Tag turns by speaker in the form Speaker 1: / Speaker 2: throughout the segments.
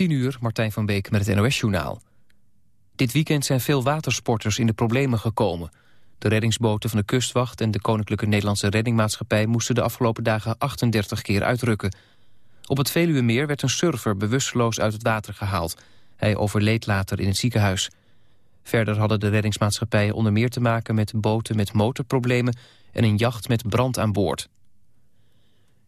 Speaker 1: 10 uur, Martijn van Beek met het NOS-journaal. Dit weekend zijn veel watersporters in de problemen gekomen. De reddingsboten van de kustwacht en de Koninklijke Nederlandse Reddingmaatschappij... moesten de afgelopen dagen 38 keer uitrukken. Op het Veluwemeer werd een surfer bewusteloos uit het water gehaald. Hij overleed later in het ziekenhuis. Verder hadden de reddingsmaatschappijen onder meer te maken met boten met motorproblemen... en een jacht met brand aan boord.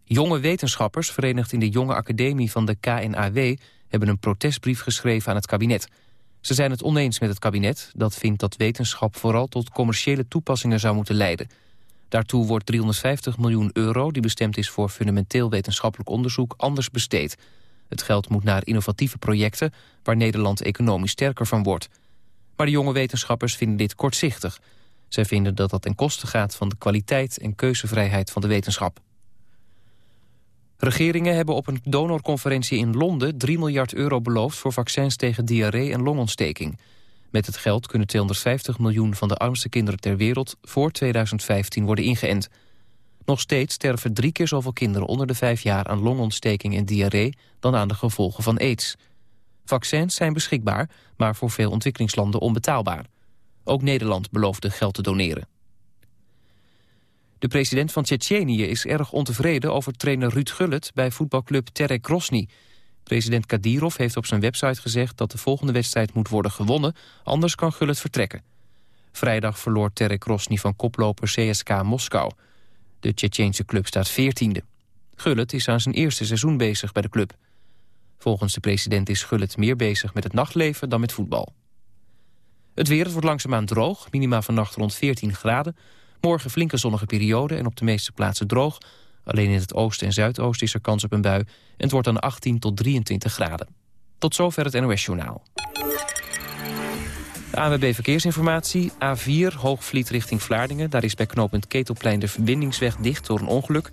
Speaker 1: Jonge wetenschappers, verenigd in de Jonge Academie van de KNAW... hebben een protestbrief geschreven aan het kabinet. Ze zijn het oneens met het kabinet. Dat vindt dat wetenschap vooral tot commerciële toepassingen zou moeten leiden. Daartoe wordt 350 miljoen euro, die bestemd is voor fundamenteel wetenschappelijk onderzoek, anders besteed. Het geld moet naar innovatieve projecten waar Nederland economisch sterker van wordt. Maar de jonge wetenschappers vinden dit kortzichtig. Zij vinden dat dat ten koste gaat van de kwaliteit en keuzevrijheid van de wetenschap. Regeringen hebben op een donorconferentie in Londen 3 miljard euro beloofd voor vaccins tegen diarree en longontsteking. Met het geld kunnen 250 miljoen van de armste kinderen ter wereld voor 2015 worden ingeënt. Nog steeds sterven drie keer zoveel kinderen onder de vijf jaar aan longontsteking en diarree dan aan de gevolgen van aids. Vaccins zijn beschikbaar, maar voor veel ontwikkelingslanden onbetaalbaar. Ook Nederland beloofde geld te doneren. De president van Tsjetsjenië is erg ontevreden over trainer Ruud Gullit bij voetbalclub Terek Rosny. President Kadirov heeft op zijn website gezegd dat de volgende wedstrijd moet worden gewonnen, anders kan Gullit vertrekken. Vrijdag verloor Terek Rosny van koploper CSK Moskou. De Tsjetsjeense club staat 14e. Gullit is aan zijn eerste seizoen bezig bij de club. Volgens de president is Gullit meer bezig met het nachtleven dan met voetbal. Het weer, het wordt langzaamaan droog, minima vannacht rond 14 graden. Morgen flinke zonnige periode en op de meeste plaatsen droog. Alleen in het oosten en zuidoosten is er kans op een bui. En het wordt dan 18 tot 23 graden. Tot zover het NOS-journaal. De ANWB Verkeersinformatie. A4 Hoogvliet richting Vlaardingen. Daar is bij knooppunt Ketelplein de verbindingsweg dicht door een ongeluk.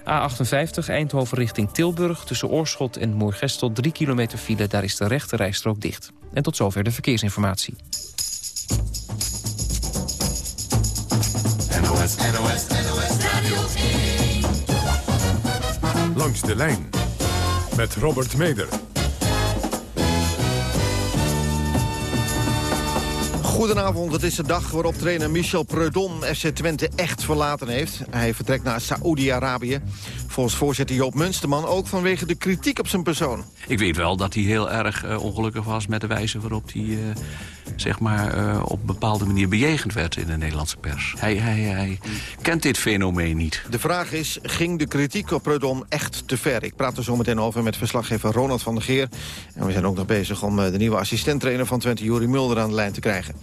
Speaker 1: A58 Eindhoven richting Tilburg. Tussen Oorschot en Moergestel 3 kilometer file. Daar is de rechte rijstrook dicht. En tot zover de verkeersinformatie.
Speaker 2: NOS, NOS, NOS Radio
Speaker 3: Langs de lijn met Robert Meder.
Speaker 4: Goedenavond, het is de dag waarop trainer Michel Preudom FC Twente echt verlaten heeft. Hij vertrekt naar Saoedi-Arabië. Volgens voorzitter Joop Munsterman ook vanwege de kritiek op zijn persoon.
Speaker 5: Ik weet wel dat hij heel erg uh, ongelukkig was met de wijze waarop hij... Uh, zeg maar, uh, op een bepaalde manier bejegend werd in de Nederlandse pers. Hij, hij, hij kent dit fenomeen niet.
Speaker 4: De vraag is, ging de kritiek op Preudom echt te ver? Ik praat er zo meteen over met verslaggever Ronald van der Geer. En we zijn ook nog bezig om de nieuwe assistenttrainer van Twente, Juri Mulder, aan de lijn te krijgen.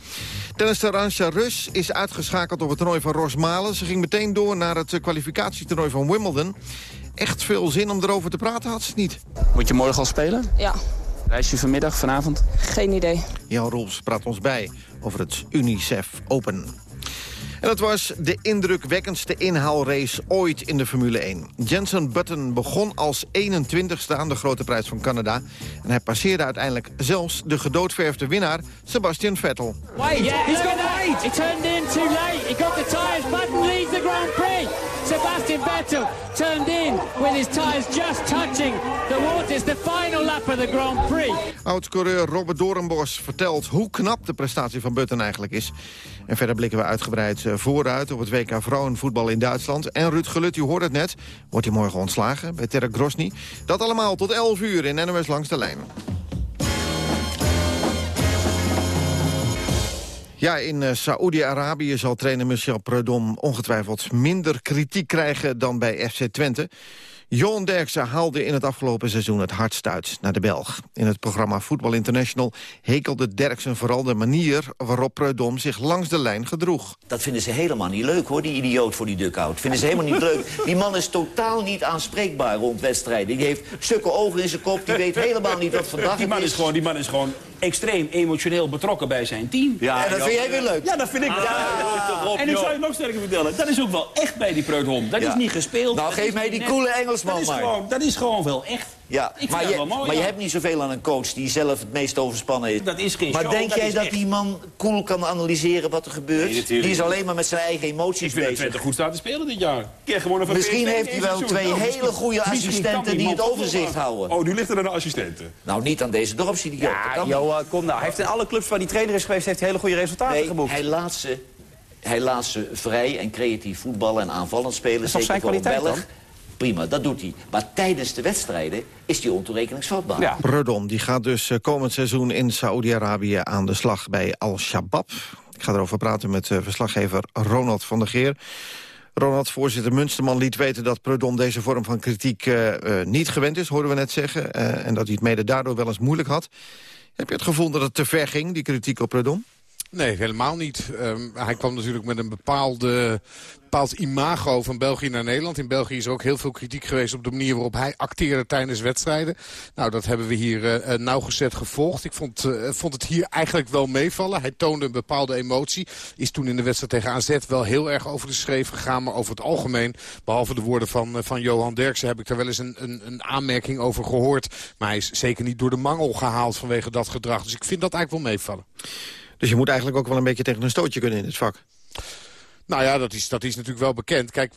Speaker 4: Tennister Arantxa Rus is uitgeschakeld op het toernooi van Rosmalen. Ze ging meteen door naar het kwalificatietoernooi van Wimbledon. Echt veel zin om erover te praten had ze niet.
Speaker 6: Moet je morgen al spelen?
Speaker 7: Ja.
Speaker 6: Reis je vanmiddag, vanavond?
Speaker 7: Geen idee.
Speaker 4: Jan Rolfs praat ons bij over het UNICEF Open. En dat was de indrukwekkendste inhaalrace ooit in de Formule 1. Jensen Button begon als 21ste aan de Grote Prijs van Canada. En hij passeerde uiteindelijk zelfs de gedoodverfde winnaar Sebastian Vettel.
Speaker 8: Wait, yeah, he's got. It turned in too late. He got the tires. Button leads the Grand Prix. Sebastian Vettel turned in with his tires just touching the waters. The final lap of the Grand Prix.
Speaker 4: Oud-coureur Robert Doornbos vertelt hoe knap de prestatie van Button eigenlijk is. En verder blikken we uitgebreid eh, vooruit op het WK Vrouwenvoetbal in Duitsland. En Ruud Gelut, u hoort het net, wordt hij morgen ontslagen bij Terek Grosny. Dat allemaal tot 11 uur in NOS Langs de Lijn. Ja, in uh, Saoedi-Arabië zal trainer Michel Preudom ongetwijfeld minder kritiek krijgen dan bij FC Twente. Johan Derksen haalde in het afgelopen seizoen het hardst uit naar de Belg. In het programma Voetbal International hekelde Derksen vooral de manier waarop Preudom zich langs de lijn gedroeg.
Speaker 9: Dat vinden ze helemaal niet leuk hoor, die idioot voor die duckout. Vinden ze helemaal niet leuk. Die man is totaal niet aanspreekbaar rond wedstrijden. Die heeft stukken ogen in zijn kop, die weet helemaal niet wat vandaag
Speaker 10: die man is. Gewoon, die man is gewoon extreem emotioneel betrokken bij zijn team.
Speaker 9: Ja, en dat vind jij weer leuk.
Speaker 10: Ja, dat vind ik. Ah, ja, en nu zou je nog sterker vertellen. Dat is ook wel echt bij die Preudom. Dat is niet gespeeld.
Speaker 9: Nou, geef mij die coole Engelse
Speaker 10: dat is,
Speaker 9: maar.
Speaker 10: gewoon, dat is gewoon wel echt.
Speaker 9: Ja,
Speaker 10: Ik vind
Speaker 9: maar,
Speaker 10: dat
Speaker 9: je,
Speaker 10: wel mooi,
Speaker 9: maar je hebt niet zoveel aan een coach die zelf het meest overspannen is.
Speaker 10: Dat is geen
Speaker 9: maar
Speaker 10: show,
Speaker 9: denk
Speaker 10: dat
Speaker 9: jij
Speaker 10: is
Speaker 9: dat
Speaker 10: echt.
Speaker 9: die man cool kan analyseren wat er gebeurt?
Speaker 10: Nee,
Speaker 9: die is alleen maar met zijn eigen
Speaker 10: Ik
Speaker 9: emoties
Speaker 10: vind dat
Speaker 9: bezig.
Speaker 10: Twente goed staat te spelen dit jaar. Keer gewonnen van
Speaker 9: Misschien
Speaker 10: PSV
Speaker 9: heeft hij wel twee.
Speaker 10: Nou,
Speaker 9: hele goede assistenten die het overzicht houden.
Speaker 10: Oh, nu ligt er een assistenten.
Speaker 9: Nou, niet aan deze dorpsidioot. dat
Speaker 7: Ja. Johan, kom nou. Hij heeft in alle clubs waar hij trainer is geweest... heeft hij hele goede resultaten
Speaker 9: Nee,
Speaker 7: geboekt.
Speaker 9: hij laat, ze, hij laat ze vrij en creatief voetballen en aanvallend spelen.
Speaker 7: is toch
Speaker 9: zeker
Speaker 7: zijn
Speaker 9: voor een
Speaker 7: kwaliteit
Speaker 9: Belg. Prima, dat doet hij. Maar tijdens de wedstrijden is hij ontoerekeningsvatbaar.
Speaker 7: Ja.
Speaker 4: Die gaat dus eh, komend seizoen in Saoedi-Arabië aan de slag bij Al-Shabaab. Ik ga erover praten met eh, verslaggever Ronald van der Geer. Ronald, voorzitter Munsterman liet weten dat Predom deze vorm van kritiek eh, niet gewend is, hoorden we net zeggen. eh, en dat hij het mede daardoor wel eens moeilijk had. Heb je het gevoel dat het te ver ging, die kritiek op Predom?
Speaker 11: Nee, helemaal niet. Ehm, hij kwam natuurlijk met een bepaalde, bepaald imago van België naar Nederland. In België is er ook heel veel kritiek geweest op de manier waarop hij acteerde tijdens wedstrijden. Nou, dat hebben we hier eh, eh, nauwgezet gevolgd. Ik vond, eh, vond het hier eigenlijk wel meevallen. Hij toonde een bepaalde emotie. Is toen in de wedstrijd tegen AZ wel heel erg over de schreef gegaan. Maar over het algemeen, behalve de woorden van, van Johan Derksen... heb ik daar wel eens een, een, een aanmerking over gehoord. Maar hij is zeker niet door de mangel gehaald vanwege dat gedrag. Dus ik vind dat eigenlijk wel meevallen.
Speaker 4: Dus je moet eigenlijk ook wel een beetje tegen een stootje kunnen in het vak.
Speaker 11: Nou ja, dat is, dat is natuurlijk wel bekend. Kijk,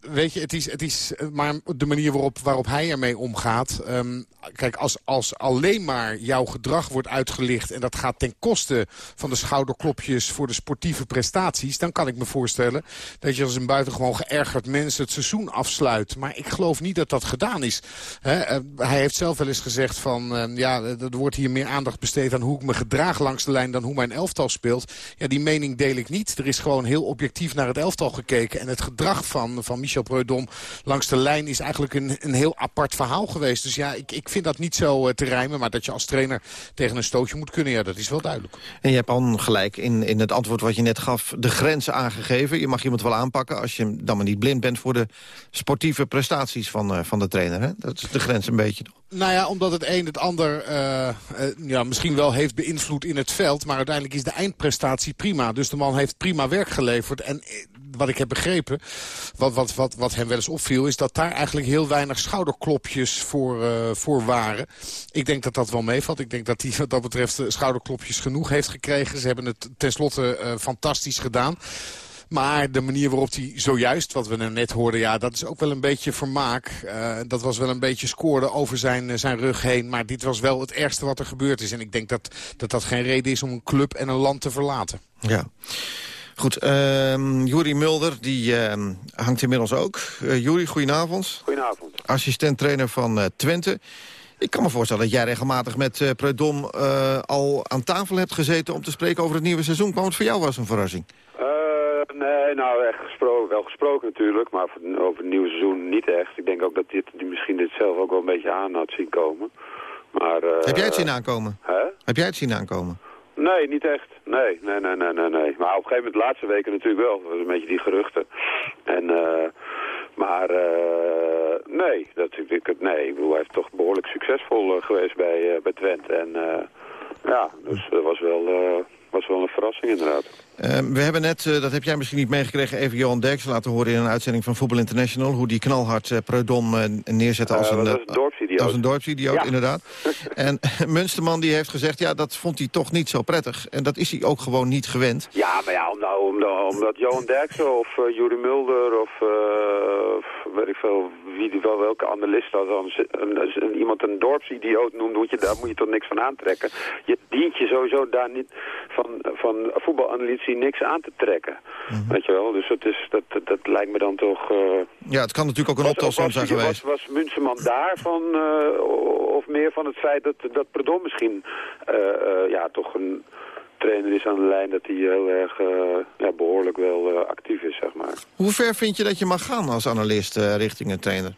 Speaker 11: weet je, het is, het is maar de manier waarop, waarop hij ermee omgaat. Ehm, kijk, als, als alleen maar jouw gedrag wordt uitgelicht... en dat gaat ten koste van de schouderklopjes voor de sportieve prestaties... dan kan ik me voorstellen dat je als een buitengewoon geërgerd mens het seizoen afsluit. Maar ik geloof niet dat dat gedaan is. Eh, hij heeft zelf wel eens gezegd van... eh, ja, er wordt hier meer aandacht besteed aan hoe ik me gedraag langs de lijn... dan hoe mijn elftal speelt. Ja, die mening deel ik niet. Er is gewoon heel objectief naar het elftal gekeken. En het gedrag van, van Michel Preudom langs de lijn is eigenlijk een, een heel apart verhaal geweest. Dus ja, ik, ik vind dat niet zo eh, te rijmen. Maar dat je als trainer tegen een stootje moet kunnen, ja, dat is wel duidelijk.
Speaker 4: En je hebt al gelijk in, in het antwoord wat je net gaf... de grenzen aangegeven. Je mag iemand wel aanpakken als je dan maar niet blind bent... voor de sportieve prestaties van, eh, van de trainer. Hè? Dat is de grens een beetje. toch?
Speaker 11: Nou ja, omdat het een het ander eh, ja, misschien wel heeft beïnvloed in het veld. Maar uiteindelijk is de eindprestatie prima. Dus de man heeft prima werk geleverd. En wat ik heb begrepen, wat, wat, wat, wat hem wel eens opviel... is dat daar eigenlijk heel weinig schouderklopjes voor, eh, voor waren. Ik denk dat dat wel meevalt. Ik denk dat hij wat dat betreft eh, schouderklopjes genoeg heeft gekregen. Ze hebben het tenslotte eh, fantastisch gedaan. Maar de manier waarop hij zojuist, wat we net hoorden... ja, dat is ook wel een beetje vermaak. Dat was wel een beetje scoren over zijn, zijn rug heen. Maar dit was wel het ergste wat er gebeurd is. En ik denk dat dat, dat geen reden is om een club en een land te verlaten.
Speaker 4: Ja. Goed, Juri Mulder, die ehm, hangt inmiddels ook. Uh, Juri, goedenavond.
Speaker 12: Goedenavond.
Speaker 4: Assistent-trainer van eh, Twente. Ik kan me voorstellen dat jij regelmatig met eh Predom eh, al aan tafel hebt gezeten... om te spreken over het nieuwe seizoen. Kwam het voor jou als een verrassing?
Speaker 12: Eh, nee, nou echt gesproken, wel gesproken natuurlijk, maar over het nieuwe seizoen niet echt. Ik denk ook dat dit, die misschien dit zelf ook wel een beetje aan had zien komen. Maar, eh,
Speaker 4: Heb jij het zien aankomen?
Speaker 12: Hè?
Speaker 4: Heb jij het zien aankomen?
Speaker 12: Nee, niet echt. Nee, nee, nee, nee, nee, nee. Maar op een gegeven moment, de laatste weken natuurlijk wel. Dat was een beetje die geruchten. En, eh, maar, eh, nee, dat, ik, nee, ik bedoel, hij is toch behoorlijk succesvol eh, geweest bij, bij Twente. En, ja, dus dat was wel, was wel een verrassing inderdaad.
Speaker 4: Eh, we hebben net, eh, dat heb jij misschien niet meegekregen... even Johan Derksen laten horen in een uitzending van Voetbal International... hoe die knalhard uh, Predom uh, neerzette als een,
Speaker 12: is een dorpsidioot.
Speaker 4: als een dorpsidioot,
Speaker 12: Ja.
Speaker 4: inderdaad. en Munsterman die heeft gezegd, ja, dat vond hij toch niet zo prettig. En dat is hij ook gewoon niet gewend.
Speaker 12: Ja, maar ja, omdat, omdat, omdat Johan Derksen of uh, Juri Mulder of weet ik veel, wie die wel welke analist dat dan een, een, een, iemand een dorpsidioot noemt, moet je, daar moet je toch niks van aantrekken. Je dient je sowieso daar niet van, van voetbalanalytici niks aan te trekken.
Speaker 4: Mhm.
Speaker 12: Weet je wel, dus dat, is, dat, dat, dat lijkt me dan toch... Uh,
Speaker 4: ja, het kan natuurlijk ook een oplossing zijn geweest.
Speaker 12: Was, was Munsterman daarvan uh, of meer van het feit dat, dat Predom misschien uh, ja, toch een trainer is aan de lijn dat hij heel erg uh, ja, behoorlijk wel uh, actief is, zeg maar.
Speaker 4: Hoe ver vind je dat je mag gaan als analist uh, richting een trainer?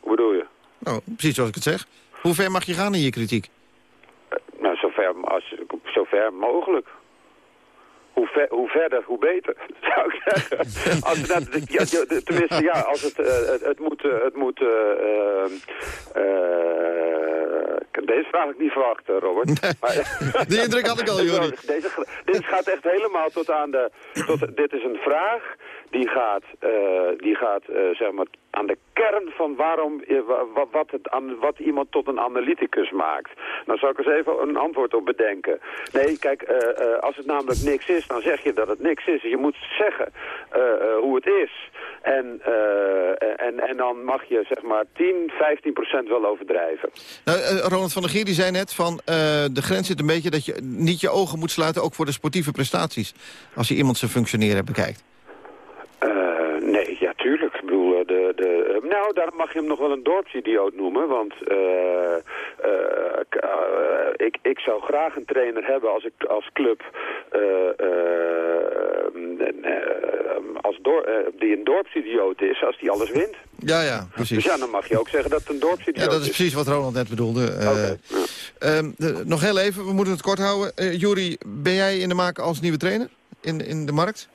Speaker 12: Hoe bedoel je?
Speaker 4: Nou, precies zoals ik het zeg. Hoe ver mag je gaan in je kritiek?
Speaker 12: nou, zover, als, zover mogelijk. Hoe, ver, hoe verder, hoe beter, zou ik zeggen. als ja, tenminste, ja, als het, het, het moet... Het moet deze vraag had ik niet verwacht, Robert.
Speaker 4: Nee, maar, die indruk had ik al, Jori.
Speaker 12: Deze, dit gaat echt helemaal tot aan de... Tot, dit is een vraag die gaat, eh, die gaat eh, zeg maar aan de kern van waarom, eh, wa- wa- wat, het, wat iemand tot een analyticus maakt. Nou zal ik eens even een antwoord op bedenken. Nee, kijk, als het namelijk niks is, dan zeg je dat het niks is. Je moet zeggen hoe het is. En, en, en dan mag je zeg maar 10, 15 procent wel overdrijven.
Speaker 4: Nou, Ronald van der Geer die zei net van... de grens zit een beetje dat je niet je ogen moet sluiten... ook voor de sportieve prestaties. Als je iemand zijn functioneren bekijkt.
Speaker 12: Eh, nee, ja, tuurlijk. Ik bedoel, eh, de, eh, nou, daarom mag je hem nog wel een dorpsidioot noemen. Want eh, eh, ik, ik zou graag een trainer hebben als, ik, als club... als die een dorpsidioot is als die alles wint.
Speaker 4: Ja, ja, precies.
Speaker 12: Dus ja, dan mag je ook zeggen dat het een dorpsidioot
Speaker 4: Ja, dat is precies wat Ronald net bedoelde. Eh, ehm, de- nog heel even, we moeten het kort houden. Eh Juri, ben jij in de maak als nieuwe trainer? In, in de markt?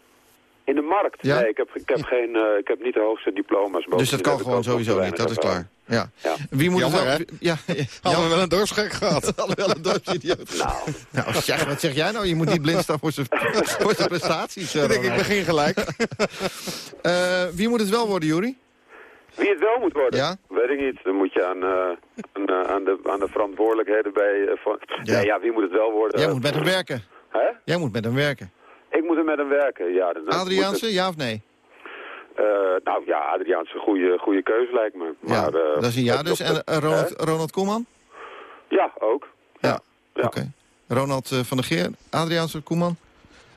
Speaker 12: In de markt?
Speaker 4: Ja?
Speaker 12: Nee, ik heb, ik, heb geen, eh, ik heb niet de hoogste diploma's.
Speaker 4: dus dat kan gewoon sowieso niet, dat is klaar. Ja.
Speaker 12: Ja.
Speaker 4: Wie moet
Speaker 11: Jammer,
Speaker 4: het wel... Ja, ja,
Speaker 11: Hadden we wel een dorpsgek gehad.
Speaker 4: Hadden we wel een dorpsidioot.
Speaker 12: Nou,
Speaker 4: Nou, zeg, wat zeg jij nou? Je moet niet blind staan voor zijn prestaties. eh,
Speaker 11: Ik denk, ik begin gelijk.
Speaker 4: Eh, wie moet het wel worden, Juri?
Speaker 12: Wie het wel moet worden?
Speaker 4: Ja?
Speaker 12: Weet ik niet. Dan moet je aan, eh, aan, aan, de, aan de verantwoordelijkheden bij... eh, van...
Speaker 4: Ja.
Speaker 12: Nee, ja, wie moet het wel worden?
Speaker 4: Jij moet met hem werken.
Speaker 12: Hè?
Speaker 4: Jij moet met hem werken.
Speaker 12: Ik moet er met hem werken, ja.
Speaker 4: Adriaanse, ja of nee?
Speaker 12: eh, nou ja, Adriaanse goede, goede keuze lijkt me.
Speaker 4: Ja,
Speaker 12: Maar, eh,
Speaker 4: dat is een ja dus. En eh, Ronald,
Speaker 12: hè?
Speaker 4: Ronald Koeman?
Speaker 12: Ja, ook.
Speaker 4: Ja,
Speaker 12: Ja.
Speaker 4: oké. Ronald van der Geer, Adriaanse Koeman?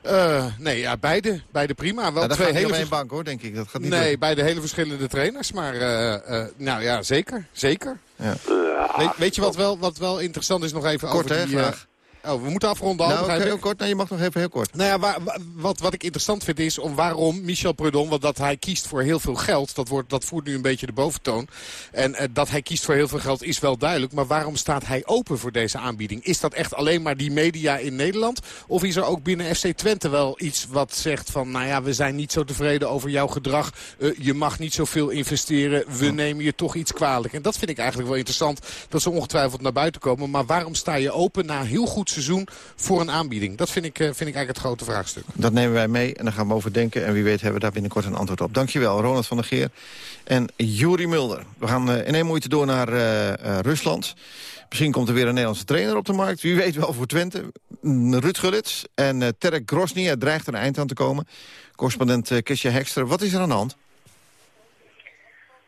Speaker 11: Eh, nee, ja, beide, beide prima. Wel
Speaker 4: dat
Speaker 11: twee
Speaker 4: gaat niet
Speaker 11: hele
Speaker 4: bank hoor, denk ik. Dat gaat niet
Speaker 11: Nee,
Speaker 4: lukken.
Speaker 11: beide hele verschillende trainers. Maar eh, eh, nou ja, zeker. zeker.
Speaker 4: Ja.
Speaker 11: weet, weet je wat wel, wat wel interessant is nog even
Speaker 4: Kort,
Speaker 11: over
Speaker 4: hè,
Speaker 11: die...
Speaker 4: vraag.
Speaker 11: Oh, we moeten afronden
Speaker 4: Nou, heel kort. Nou, je mag nog even heel kort.
Speaker 11: Nou ja, waar- wat, wat ik interessant vind is om waarom Michel Prudon... want dat hij kiest voor heel veel geld, dat, wordt, dat voert nu een beetje de boventoon. En eh, dat hij kiest voor heel veel geld is wel duidelijk. Maar waarom staat hij open voor deze aanbieding? Is dat echt alleen maar die media in Nederland? Of is er ook binnen FC Twente wel iets wat zegt van... nou ja, we zijn niet zo tevreden over jouw gedrag. Eh, je mag niet zoveel investeren. We nemen je toch iets kwalijk. En dat vind ik eigenlijk wel interessant. Dat ze ongetwijfeld naar buiten komen. Maar waarom sta je open na heel goed seizoen voor een aanbieding? Dat vind ik, eh, vind ik eigenlijk het grote vraagstuk.
Speaker 4: Dat nemen wij mee en dan gaan we over denken. En wie weet hebben we daar binnenkort een antwoord op. Dankjewel, Ronald van der Geer en Juri Mulder. We gaan eh, in één moeite door naar eh, Rusland. Misschien komt er weer een Nederlandse trainer op de markt. Wie weet wel voor Twente. Mm, Ruud Gullits en Terek Grosny. Het dreigt er een eind aan te komen. Correspondent Kisje Hekster. Wat is er aan de hand?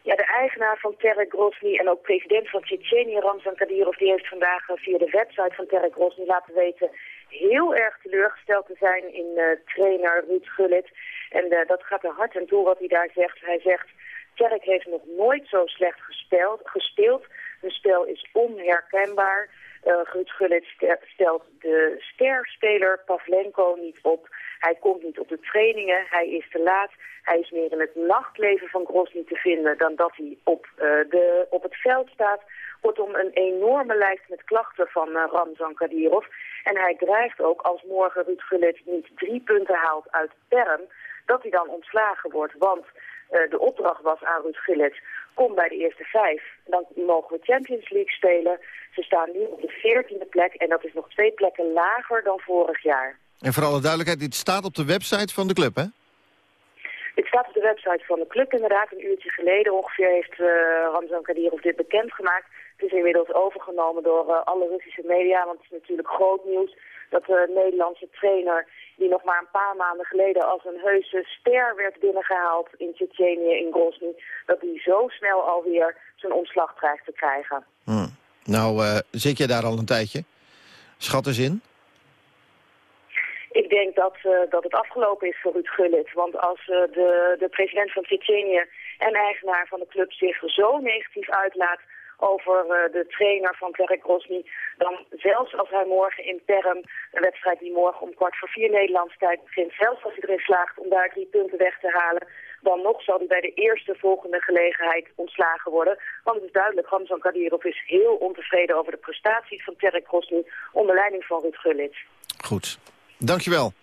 Speaker 13: Ja, de eigenaar van Terek Grosny en ook president van Tsjetsjenië, Ramzan Kadyrov, die heeft vandaag eh, via de website van Terek Grosny laten weten heel erg teleurgesteld te zijn in uh, trainer Ruud Gullit. En uh, dat gaat er hard aan toe wat hij daar zegt. Hij zegt, Terek heeft nog nooit zo slecht gespeeld. gespeeld. Hun spel is onherkenbaar. Uh, Ruud Gullit stelt de sterspeler Pavlenko niet op. Hij komt niet op de trainingen, hij is te laat. Hij in het nachtleven van Grosny te vinden dan dat hij op, uh, de, op het veld staat. Kortom, een enorme lijst met klachten van uh, Ramzan Kadyrov. En hij dreigt ook als morgen Ruud Gullit niet drie punten haalt uit Perm... dat hij dan ontslagen wordt. Want uh, de opdracht was aan Ruud Gullit... kom bij de eerste vijf, dan mogen we Champions League spelen. Ze staan nu op de veertiende plek en dat is nog twee plekken lager dan vorig jaar.
Speaker 4: En voor alle duidelijkheid, dit staat op de website van de club, hè?
Speaker 13: Het staat op de website van de club inderdaad. Een uurtje geleden ongeveer heeft uh, Ramzan Kadyrov dit bekendgemaakt. Het is inmiddels overgenomen door uh, alle Russische media, want het is natuurlijk groot nieuws dat de Nederlandse trainer, die nog maar een paar maanden geleden als een heuse ster werd binnengehaald in Tsjetsjenië, in Grozny, dat hij zo snel alweer zijn ontslag dreigt te krijgen.
Speaker 4: Hmm. Nou, uh, zit je daar al een tijdje? Schat eens in.
Speaker 13: Ik denk dat, uh, dat het afgelopen is voor Ruud Gullit. Want als uh, de, de president van Tsjetsjenië en eigenaar van de club zich zo negatief uitlaat over uh, de trainer van Terek Grosny, dan zelfs als hij morgen in Perm, een wedstrijd die morgen om kwart voor vier Nederlandse tijd begint, zelfs als hij erin slaagt om daar drie punten weg te halen, dan nog zal hij bij de eerste volgende gelegenheid ontslagen worden. Want het is duidelijk, Ramzan Kadyrov is heel ontevreden over de prestaties van Terek Grosny onder leiding van Ruud Gullit.
Speaker 4: Goed. Dankjewel,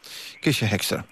Speaker 4: Kisje Hekster.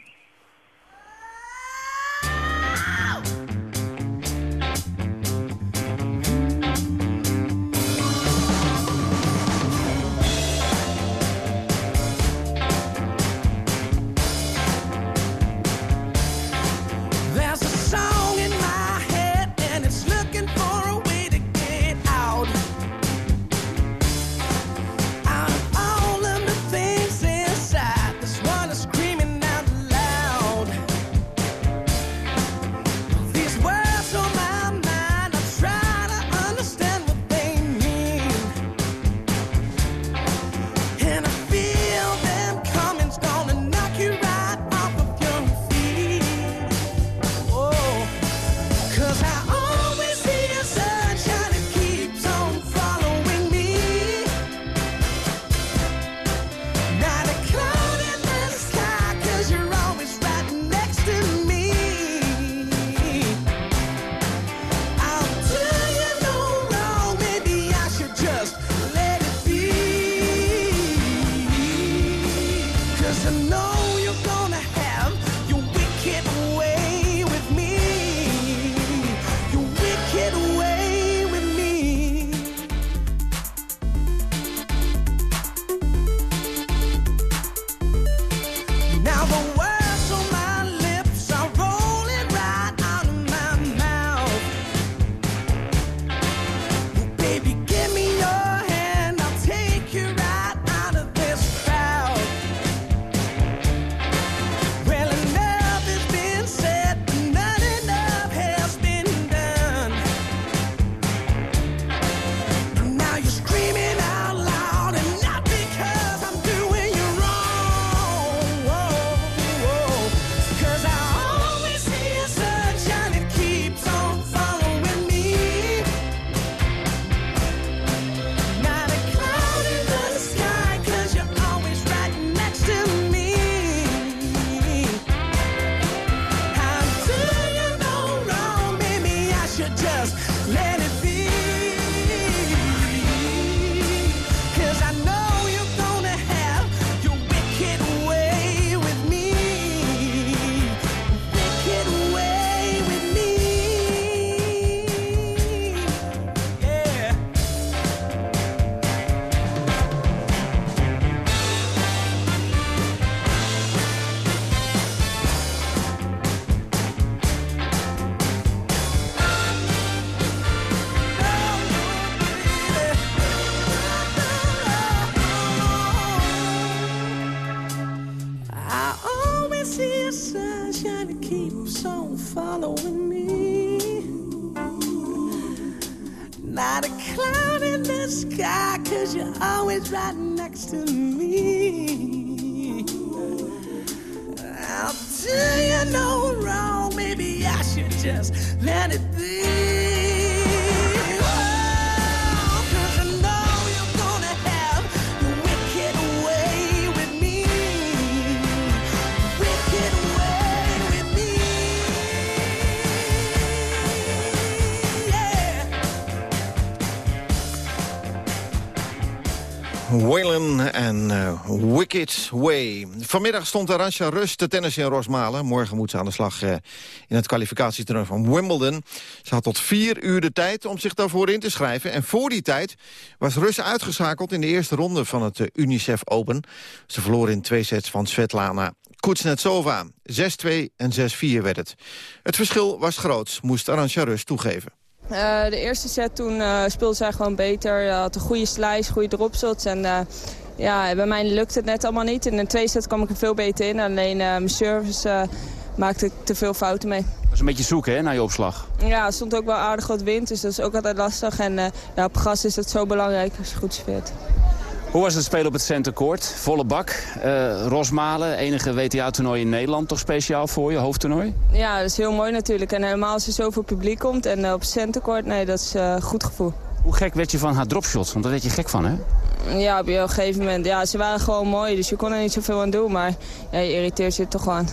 Speaker 14: Way.
Speaker 4: Vanmiddag stond Arantxa Rust te tennis in Rosmalen. Morgen moet ze aan de slag eh, in het kwalificatietoernooi van Wimbledon. Ze had tot vier uur de tijd om zich daarvoor in te schrijven. En voor die tijd was Rust uitgeschakeld in de eerste ronde van het eh, UNICEF Open. Ze verloor in twee sets van Svetlana Kuznetsova. 6-2 en 6-4 werd het. Het verschil was groot, moest Arantxa Rust toegeven.
Speaker 15: Eh, de eerste set toen speelde zij gewoon beter. Uh, had een goede slice, goede dropshots. En ja, bij mij lukte het net allemaal niet. In de tweede set kwam ik er veel beter in. Alleen eh, mijn service eh, maakte ik te veel fouten mee.
Speaker 10: Dat is een beetje zoeken hè, naar je opslag.
Speaker 15: Ja, stond ook wel aardig wat wind, dus dat is ook altijd lastig. En eh, ja, op gas is het zo belangrijk als je goed speelt.
Speaker 10: Hoe was het spelen op het centercourt? Volle bak. Rosmalen, enige WTA-toernooi in Nederland. Toch speciaal voor je, hoofdtoernooi?
Speaker 15: Ja, dat is heel mooi natuurlijk. En helemaal als er zoveel publiek komt en eh, op centercourt, nee, dat is eh goed gevoel.
Speaker 10: Hoe gek werd je van haar dropshots? Want daar werd je gek van, hè?
Speaker 15: Ja, op een gegeven moment. Ja, ze waren gewoon mooi, dus je kon er niet zoveel aan doen. Maar ja, je irriteert je toch gewoon.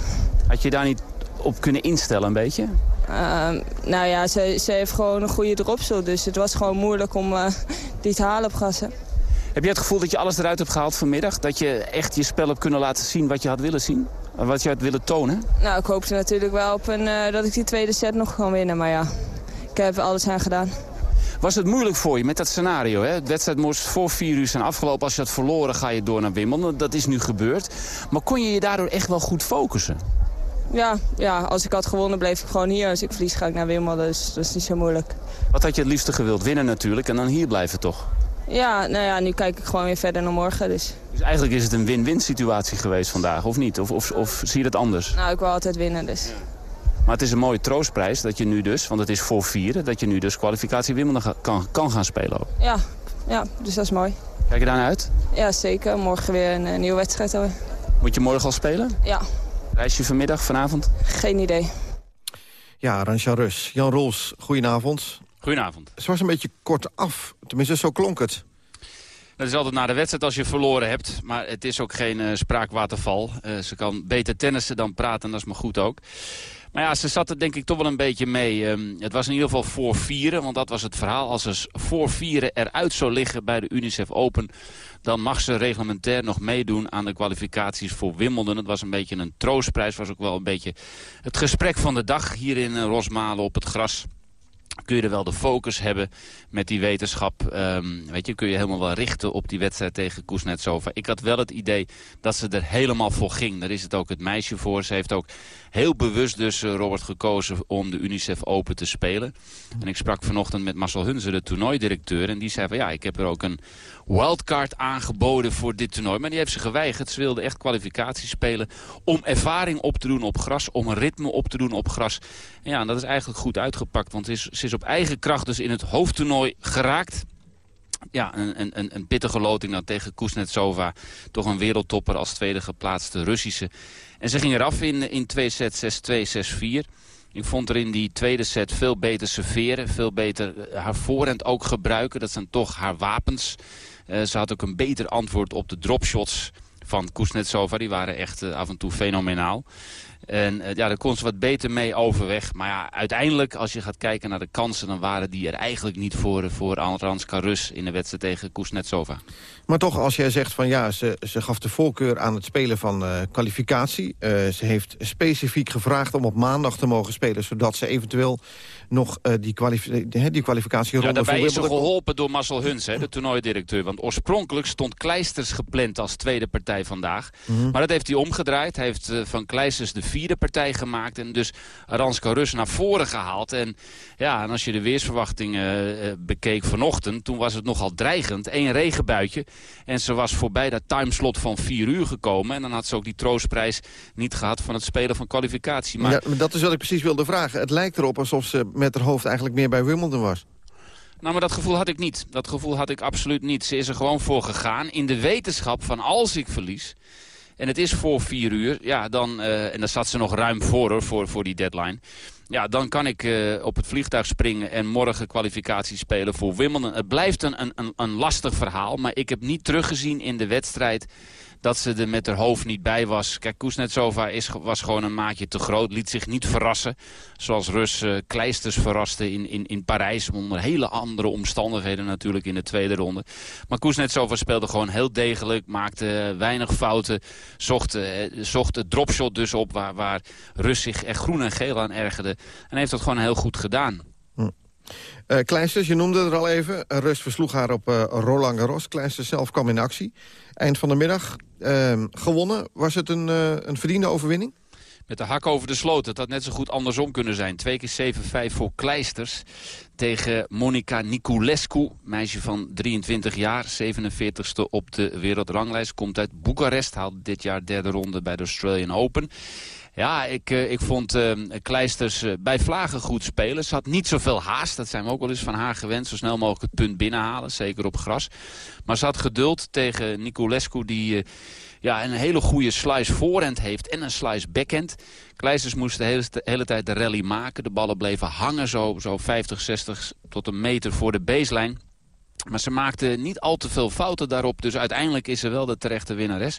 Speaker 10: Had je daar niet op kunnen instellen een beetje?
Speaker 15: Ehm, nou ja, ze, ze heeft gewoon een goede dropshot. Dus het was gewoon moeilijk om eh, die te halen op gassen.
Speaker 10: Heb je het gevoel dat je alles eruit hebt gehaald vanmiddag? Dat je echt je spel hebt kunnen laten zien wat je had willen zien? Wat je had willen tonen?
Speaker 15: Nou, ik hoopte natuurlijk wel op een, eh, dat ik die tweede set nog kan winnen. Maar ja, ik heb alles aan gedaan.
Speaker 10: Was het moeilijk voor je met dat scenario? Hè? De wedstrijd moest voor vier uur zijn afgelopen. Als je had verloren ga je door naar Wimbledon. Dat is nu gebeurd. Maar kon je je daardoor echt wel goed focussen?
Speaker 15: Ja, ja, als ik had gewonnen bleef ik gewoon hier. Als ik verlies ga ik naar Wimbledon, dus dat is niet zo moeilijk.
Speaker 10: Wat had je het liefste gewild? Winnen natuurlijk en dan hier blijven toch?
Speaker 15: Ja, nou ja, nu kijk ik gewoon weer verder naar morgen. Dus.
Speaker 10: Dus eigenlijk is het een win-win situatie geweest vandaag, of niet? Of, of, of zie je dat anders?
Speaker 15: Nou, ik wil altijd winnen, dus.
Speaker 10: Maar het is een mooie troostprijs dat je nu dus, want het is voor vieren... dat je nu dus kwalificatie Wimbledon kan, kan gaan spelen ook.
Speaker 15: Ja, ja, dus dat is mooi.
Speaker 10: Kijk je daar naar uit?
Speaker 15: Ja, zeker. Morgen weer een, eh, nieuwe wedstrijd alweer.
Speaker 10: Moet je morgen al spelen?
Speaker 15: Ja,
Speaker 10: Reis je vanmiddag, vanavond?
Speaker 15: geen idee.
Speaker 4: Ja, Arantxa Rus. Jan Roels, goedenavond.
Speaker 5: Goedenavond.
Speaker 4: Ze was een beetje kort af. Tenminste, zo klonk het.
Speaker 5: Dat is altijd na de wedstrijd als je verloren hebt. Maar het is ook geen eh, spraakwaterval. Eh, ze kan beter tennissen dan praten, dat is maar goed ook. Maar ja, ze zat er denk ik toch wel een beetje mee. Ehm, het was in ieder geval voor vieren, want dat was het verhaal. Als ze voor vieren eruit zou liggen bij de UNICEF Open... dan mag ze reglementair nog meedoen aan de kwalificaties voor Wimbledon. Het was een beetje een troostprijs, was ook wel een beetje het gesprek van de dag... hier in eh, Rosmalen op het gras kun je er wel de focus hebben met die wetenschap. Ehm, weet je, kun je helemaal wel richten op die wedstrijd tegen Kuznetsova. Ik had wel het idee dat ze er helemaal voor ging. Daar is het ook het meisje voor. Ze heeft ook heel bewust dus, eh, Robert, gekozen om de UNICEF Open te spelen. En ik sprak vanochtend met Marcel Hunze, de toernooidirecteur. En die zei van ja, ik heb er ook een wildcard aangeboden voor dit toernooi. Maar die heeft ze geweigerd. Ze wilde echt kwalificatie spelen om ervaring op te doen op gras. Om ritme op te doen op gras. En ja, en dat is eigenlijk goed uitgepakt. Want ze is, is op eigen kracht dus in het hoofdtoernooi geraakt. Ja, een, een- een, een pittige loting dan tegen Kuznetsova. Toch een wereldtopper als tweede geplaatste Russische. En ze ging eraf in, in twee sets 6-2, 6-4. Ik vond er in die tweede set veel beter serveren. Veel beter eh, haar voorhand ook gebruiken. Dat zijn toch haar wapens. Eh, ze had ook een beter antwoord op de dropshots van Kuznetsova. Die waren echt eh, af en toe fenomenaal. En eh, ja, daar kon ze wat beter mee overweg. Maar ja, uiteindelijk, als je gaat kijken naar de kansen... dan waren die er eigenlijk niet voor, voor Aranska Rus in de wedstrijd tegen Kuznetsova.
Speaker 4: Maar toch, als jij zegt van ja, ze, ze gaf de voorkeur aan het spelen van kwalificatie. Ze heeft specifiek gevraagd om op maandag te mogen spelen... zodat ze eventueel nog eh, die, kwalifi die, die kwalificatieronde...
Speaker 5: Ja, daarbij is ze geholpen door Marcel Huns, hè, de toernooidirecteur. Want oorspronkelijk stond Kleisters gepland als tweede partij vandaag.
Speaker 4: Mhm.
Speaker 5: Maar dat heeft hij omgedraaid. Hij heeft eh, van Kleisters de vierde partij gemaakt. En dus Aranska Rus naar voren gehaald. En, ja, en als je de weersverwachtingen eh, bekeek vanochtend... toen was het nogal dreigend. Eén regenbuitje. En ze was voorbij dat timeslot van vier uur gekomen. En dan had ze ook die troostprijs niet gehad van het spelen van kwalificatie. Maar
Speaker 4: Ja, maar dat is wat ik precies wilde vragen. Het lijkt erop alsof ze met haar hoofd eigenlijk meer bij Wimbledon was.
Speaker 5: Nou, maar dat gevoel had ik niet. Dat gevoel had ik absoluut niet. Ze is er gewoon voor gegaan in de wetenschap van als ik verlies... en het is voor vier uur, ja, dan, eh, en daar zat ze nog ruim voor, hoor, voor, voor die deadline... Ja, dan kan ik eh, op het vliegtuig springen en morgen kwalificatie spelen voor Wimbledon. Het blijft een, een, een lastig verhaal, maar ik heb niet teruggezien in de wedstrijd dat ze er met haar hoofd niet bij was. Kijk, Kuznetsova is, was gewoon een maatje te groot. Liet zich niet verrassen. Zoals Rus uh, Kleisters verraste in, in, in Parijs. Onder hele andere omstandigheden natuurlijk in de tweede ronde. Maar Kuznetsova speelde gewoon heel degelijk. Maakte weinig fouten. Zocht, uh, zocht het dropshot dus op waar, waar Rus zich echt groen en geel aan ergerde. En heeft dat gewoon heel goed gedaan.
Speaker 4: Uh, Kleinsters, je noemde het al even. Rust versloeg haar op uh, Roland Garros. Kleinsters zelf kwam in actie. Eind van de middag uh, gewonnen. Was het een, uh, een verdiende overwinning?
Speaker 5: Met de hak over de sloot. Het had net zo goed andersom kunnen zijn. Twee keer 7-5 voor Kleisters. Tegen Monica Niculescu. Meisje van 23 jaar. 47ste op de wereldranglijst. Komt uit Boekarest. Haalde dit jaar derde ronde bij de Australian Open. Ja, ik, uh, ik vond uh, Kleisters uh, bij Vlagen goed spelen. Ze had niet zoveel haast, dat zijn we ook wel eens van haar gewend. Zo snel mogelijk het punt binnenhalen, zeker op gras. Maar ze had geduld tegen Niculescu die ja, een hele goede slice voorhand heeft en een slice backhand. Kleisters moest de hele, de hele tijd de rally maken. De ballen bleven hangen zo, zo 50, 60 tot een meter voor de baseline. Maar ze maakte niet al te veel fouten daarop. Dus uiteindelijk is ze wel de terechte winnares.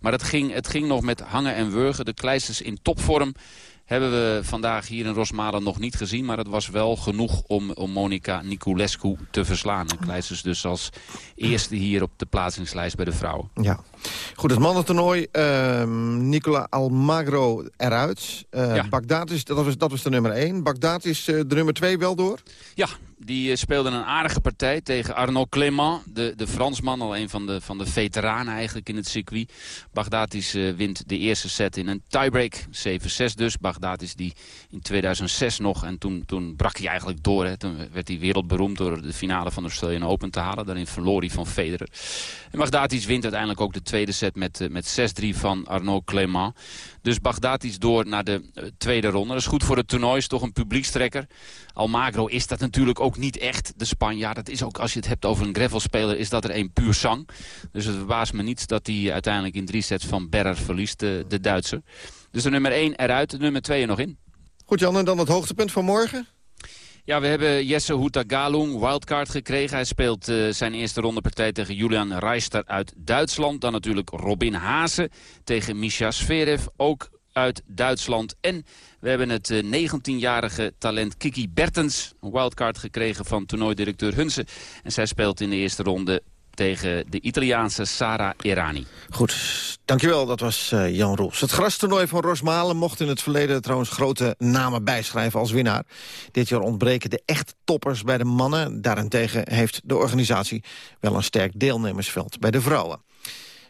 Speaker 5: Maar het ging, het ging nog met hangen en wurgen. De Kleisters in topvorm hebben we vandaag hier in Rosmalen nog niet gezien. Maar het was wel genoeg om, om Monica Niculescu te verslaan. En Kleisters dus als eerste hier op de plaatsingslijst bij de vrouwen.
Speaker 4: Ja. Goed, het mannentoernooi. Uh, Nicola Almagro eruit. Uh, ja. Bagdad is, dat, was, dat was de nummer 1. Bagdad is uh, de nummer 2 wel door?
Speaker 5: Ja, die speelde een aardige partij tegen Arnaud Clément. De, de Fransman, al een van de, van de veteranen eigenlijk in het circuit. Bagdatis uh, wint de eerste set in een tiebreak. 7-6 dus. Bagdatis die in 2006 nog. En toen, toen brak hij eigenlijk door. Hè. Toen werd hij wereldberoemd door de finale van de Australian Open te halen. Daarin verloor hij van Federer. En Bagdatis wint uiteindelijk ook de tweede set met, uh, met 6-3 van Arnaud Clément. Dus Bagdatis door naar de uh, tweede ronde. Dat is goed voor het toernooi. Is toch een publiekstrekker. Almagro is dat natuurlijk ook niet echt, de Spanjaard. Dat is ook, als je het hebt over een gravelspeler, is dat er een puur zang. Dus het verbaast me niet dat hij uiteindelijk in drie sets van Berrer verliest, de, de Duitser. Dus de nummer 1 eruit, de nummer 2 er nog in.
Speaker 4: Goed Jan, en dan het hoogtepunt van morgen?
Speaker 5: Ja, we hebben Jesse Huta Galung wildcard gekregen. Hij speelt uh, zijn eerste rondepartij tegen Julian Reister uit Duitsland. Dan natuurlijk Robin Haase tegen Misha Sverev, ook uit Duitsland. En we hebben het uh, 19-jarige talent Kiki Bertens, een wildcard gekregen van toernooidirecteur Hunsen. En zij speelt in de eerste ronde tegen de Italiaanse Sara Errani.
Speaker 4: Goed, dankjewel. Dat was uh, Jan Roos. Het grastoernooi van Rosmalen mocht in het verleden trouwens grote namen bijschrijven als winnaar. Dit jaar ontbreken de echt toppers bij de mannen. Daarentegen heeft de organisatie wel een sterk deelnemersveld bij de vrouwen.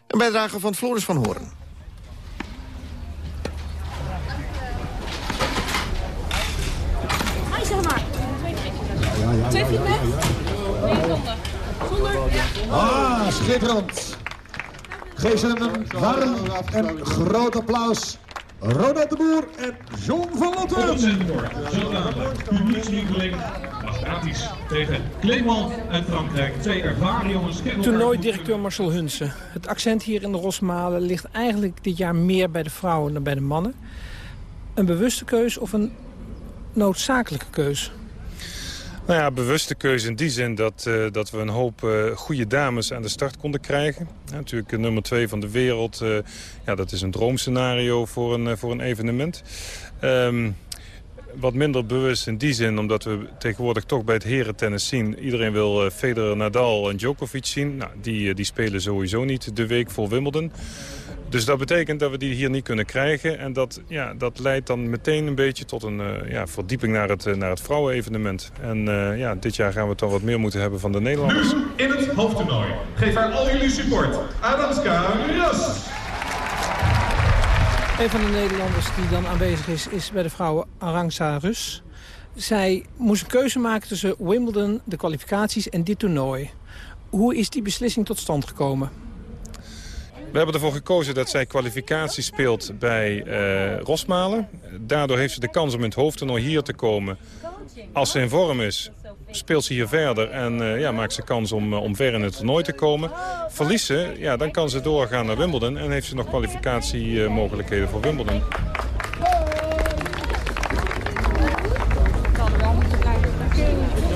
Speaker 4: Een bijdrage van Floris van Horen.
Speaker 16: Hi, zeg maar. Twee met? Nee.
Speaker 17: Ah, schitterend. Geef ze een warm en groot applaus. Ronald de Boer en John van Lotten.
Speaker 18: Publiekslieveling gratis tegen Clément uit Frankrijk. Twee ervaren jongens.
Speaker 19: Toernooidirecteur Marcel Hunsen. Het accent hier in de Rosmalen ligt eigenlijk dit jaar meer bij de vrouwen dan bij de mannen. Een bewuste keus of een noodzakelijke keus?
Speaker 20: Nou ja, bewuste keuze in die zin dat, uh, dat we een hoop uh, goede dames aan de start konden krijgen. Ja, natuurlijk nummer twee van de wereld, ja, dat is een droomscenario voor een, voor een evenement. Um, wat minder bewust in die zin, omdat we tegenwoordig toch bij het herentennis zien. Iedereen wil Federer, Nadal en Djokovic zien. Nou, die, die spelen sowieso niet de week voor Wimbledon. Dus dat betekent dat we die hier niet kunnen krijgen. En dat, ja, dat leidt dan meteen een beetje tot een uh, ja, verdieping naar het, uh, naar het vrouwenevenement. En uh, ja, dit jaar gaan we toch wat meer moeten hebben van de Nederlanders.
Speaker 18: Nu in het hoofdtoernooi. Geef haar al jullie support. Adamska Ras.
Speaker 19: Een van de Nederlanders die dan aanwezig is, is bij de vrouwen Arangsa Rus. Zij moest een keuze maken tussen Wimbledon, de kwalificaties en dit toernooi. Hoe is die beslissing tot stand gekomen?
Speaker 20: We hebben ervoor gekozen dat zij kwalificatie speelt bij uh, Rosmalen. Daardoor heeft ze de kans om in het hoofdtoernooi hier te komen. Als ze in vorm is, speelt ze hier verder en eh, ja, maakt ze kans om, om ver in het toernooi te komen. Verliest ze, ja, dan kan ze doorgaan naar Wimbledon en heeft ze nog kwalificatiemogelijkheden voor Wimbledon.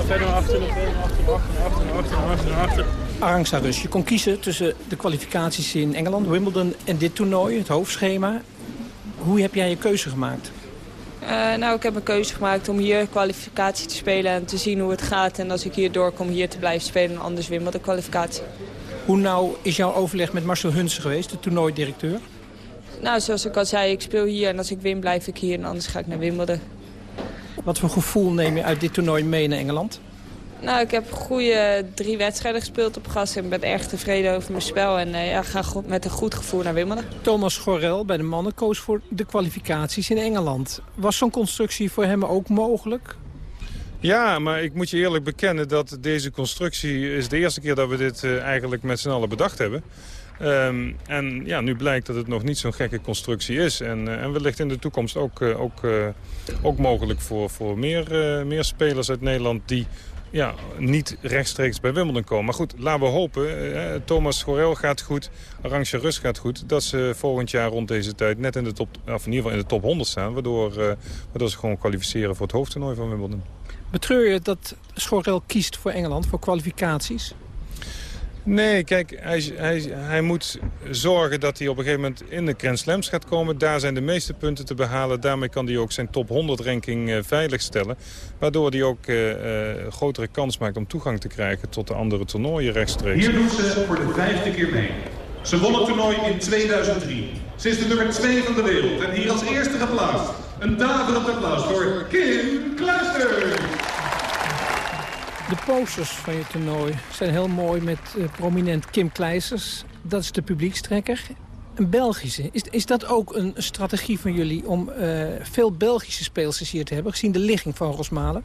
Speaker 19: Verder achter, achter, achter, achter, achter, achter. Arantxa Rus, je kon kiezen tussen de kwalificaties in Engeland, Wimbledon en dit toernooi, het hoofdschema. Hoe heb jij je keuze gemaakt?
Speaker 15: Eh, nou, ik heb een keuze gemaakt om hier kwalificatie te spelen en te zien hoe het gaat. En als ik hier doorkom, hier te blijven spelen en anders Wimbledon kwalificatie.
Speaker 19: Hoe nou is jouw overleg met Marcel Hunsen geweest, de toernooidirecteur?
Speaker 15: Nou, zoals ik al zei, ik speel hier en als ik win blijf ik hier en anders ga ik naar Wimbledon.
Speaker 19: Wat voor gevoel neem je uit dit toernooi mee naar Engeland?
Speaker 15: Nou, ik heb goede drie wedstrijden gespeeld op gas en ben erg tevreden over mijn spel. En uh, ja, ga goed, met een goed gevoel naar Wimbledon.
Speaker 19: Thomas Gorel bij de mannen koos voor de kwalificaties in Engeland. Was zo'n constructie voor hem ook mogelijk?
Speaker 20: Ja, maar ik moet je eerlijk bekennen dat deze constructie is de eerste keer dat we dit uh, eigenlijk met z'n allen bedacht hebben. Um, en ja, nu blijkt dat het nog niet zo'n gekke constructie is. En, uh, en wellicht in de toekomst ook, uh, ook, uh, ook mogelijk voor, voor meer, meer spelers uit Nederland... die ja, niet rechtstreeks bij Wimbledon komen. Maar goed, laten we hopen. Thomas Gorel gaat goed, Arantxa Rus gaat goed... dat ze volgend jaar rond deze tijd net in de top, of in ieder geval in de top 100 staan... waardoor, waardoor ze gewoon kwalificeren voor het hoofdtoernooi van Wimbledon.
Speaker 19: Betreur je dat Schorel kiest voor Engeland, voor kwalificaties?
Speaker 20: Nee, kijk, hij, hij, hij, moet zorgen dat hij op een gegeven moment in de Grand Slams gaat komen. Daar zijn de meeste punten te behalen. Daarmee kan hij ook zijn top 100 ranking uh, veiligstellen. Waardoor hij ook uh, grotere kans maakt om toegang te krijgen tot de andere toernooien rechtstreeks.
Speaker 18: Hier doet ze voor de vijfde keer mee. Ze won het toernooi in 2003. Ze is de nummer 2 van de wereld. En hier als eerste geplaatst. Een daverend applaus voor Kim Kluister.
Speaker 19: De posters van je toernooi zijn heel mooi met uh, prominent Kim Kleisters. Dat is de publiekstrekker. Een Belgische. Is, is dat ook een strategie van jullie om uh, veel Belgische speelsters hier te hebben... gezien de ligging van Rosmalen?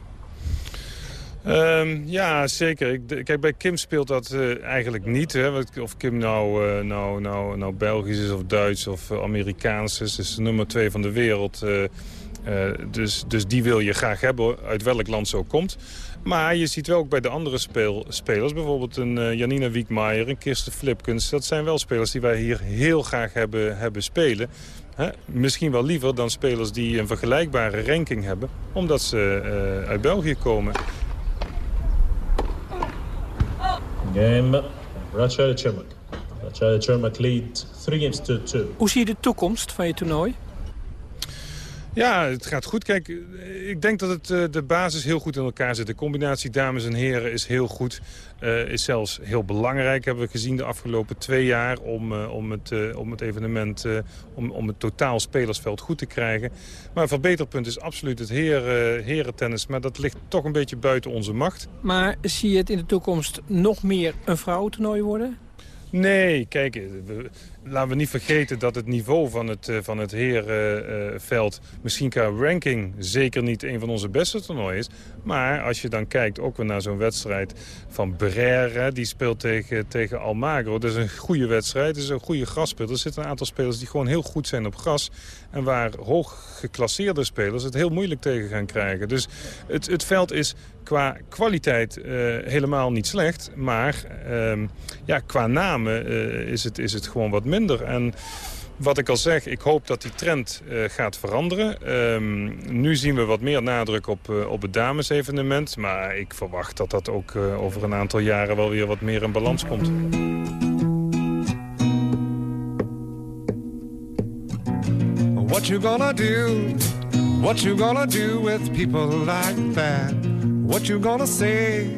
Speaker 20: Um, ja, zeker. Kijk, bij Kim speelt dat uh, eigenlijk niet. Hè. Of Kim nou, nou, nou, nou Belgisch is of Duits of Amerikaans is. is de nummer twee van de wereld. dus, dus die wil je graag hebben, uit welk land zo komt. Maar je ziet wel ook bij de andere speel, spelers, bijvoorbeeld een uh, Janina Wiekmaier, een Kirsten Flipkens. Dat zijn wel spelers die wij hier heel graag hebben, hebben spelen. Hè? Misschien wel liever dan spelers die een vergelijkbare ranking hebben, omdat ze uh, uit België komen.
Speaker 21: Game, Rachel Chermak. Rachel Chermak lead 3 games to 2.
Speaker 19: Hoe zie je de toekomst van je toernooi?
Speaker 20: Ja, het gaat goed. Kijk, ik denk dat het, de basis heel goed in elkaar zit. De combinatie dames en heren is heel goed. Uh, is zelfs heel belangrijk, hebben we gezien de afgelopen twee jaar... om, uh, om, het, uh, om het evenement, om, om het totaal spelersveld goed te krijgen. Maar een verbeterpunt is absoluut het heren, herentennis. Maar dat ligt toch een beetje buiten onze macht.
Speaker 19: Maar zie je het in de toekomst nog meer een vrouwentoernooi worden?
Speaker 20: Nee, kijk, we, laten we niet vergeten dat het niveau van het, van het herenveld... Uh, misschien qua ranking zeker niet een van onze beste toernooien is. Maar als je dan kijkt ook weer naar zo'n wedstrijd van Brera... die speelt tegen, tegen Almagro. Dat is een goede wedstrijd, dat is een goede grasspeler. Er zitten een aantal spelers die gewoon heel goed zijn op gras... en waar hoog geclasseerde spelers het heel moeilijk tegen gaan krijgen. Dus het, het veld is qua kwaliteit helemaal niet slecht. Maar uh, ja, qua namen is, het, is het gewoon wat minder. En wat ik al zeg, ik hoop dat die trend uh, gaat veranderen. Um, nu zien we wat meer nadruk op, uh, op het damesevenement. Maar ik verwacht dat dat ook uh, over een aantal jaren wel weer wat meer in balans komt.
Speaker 2: What you gonna do? What you gonna do with people like that? What you gonna say?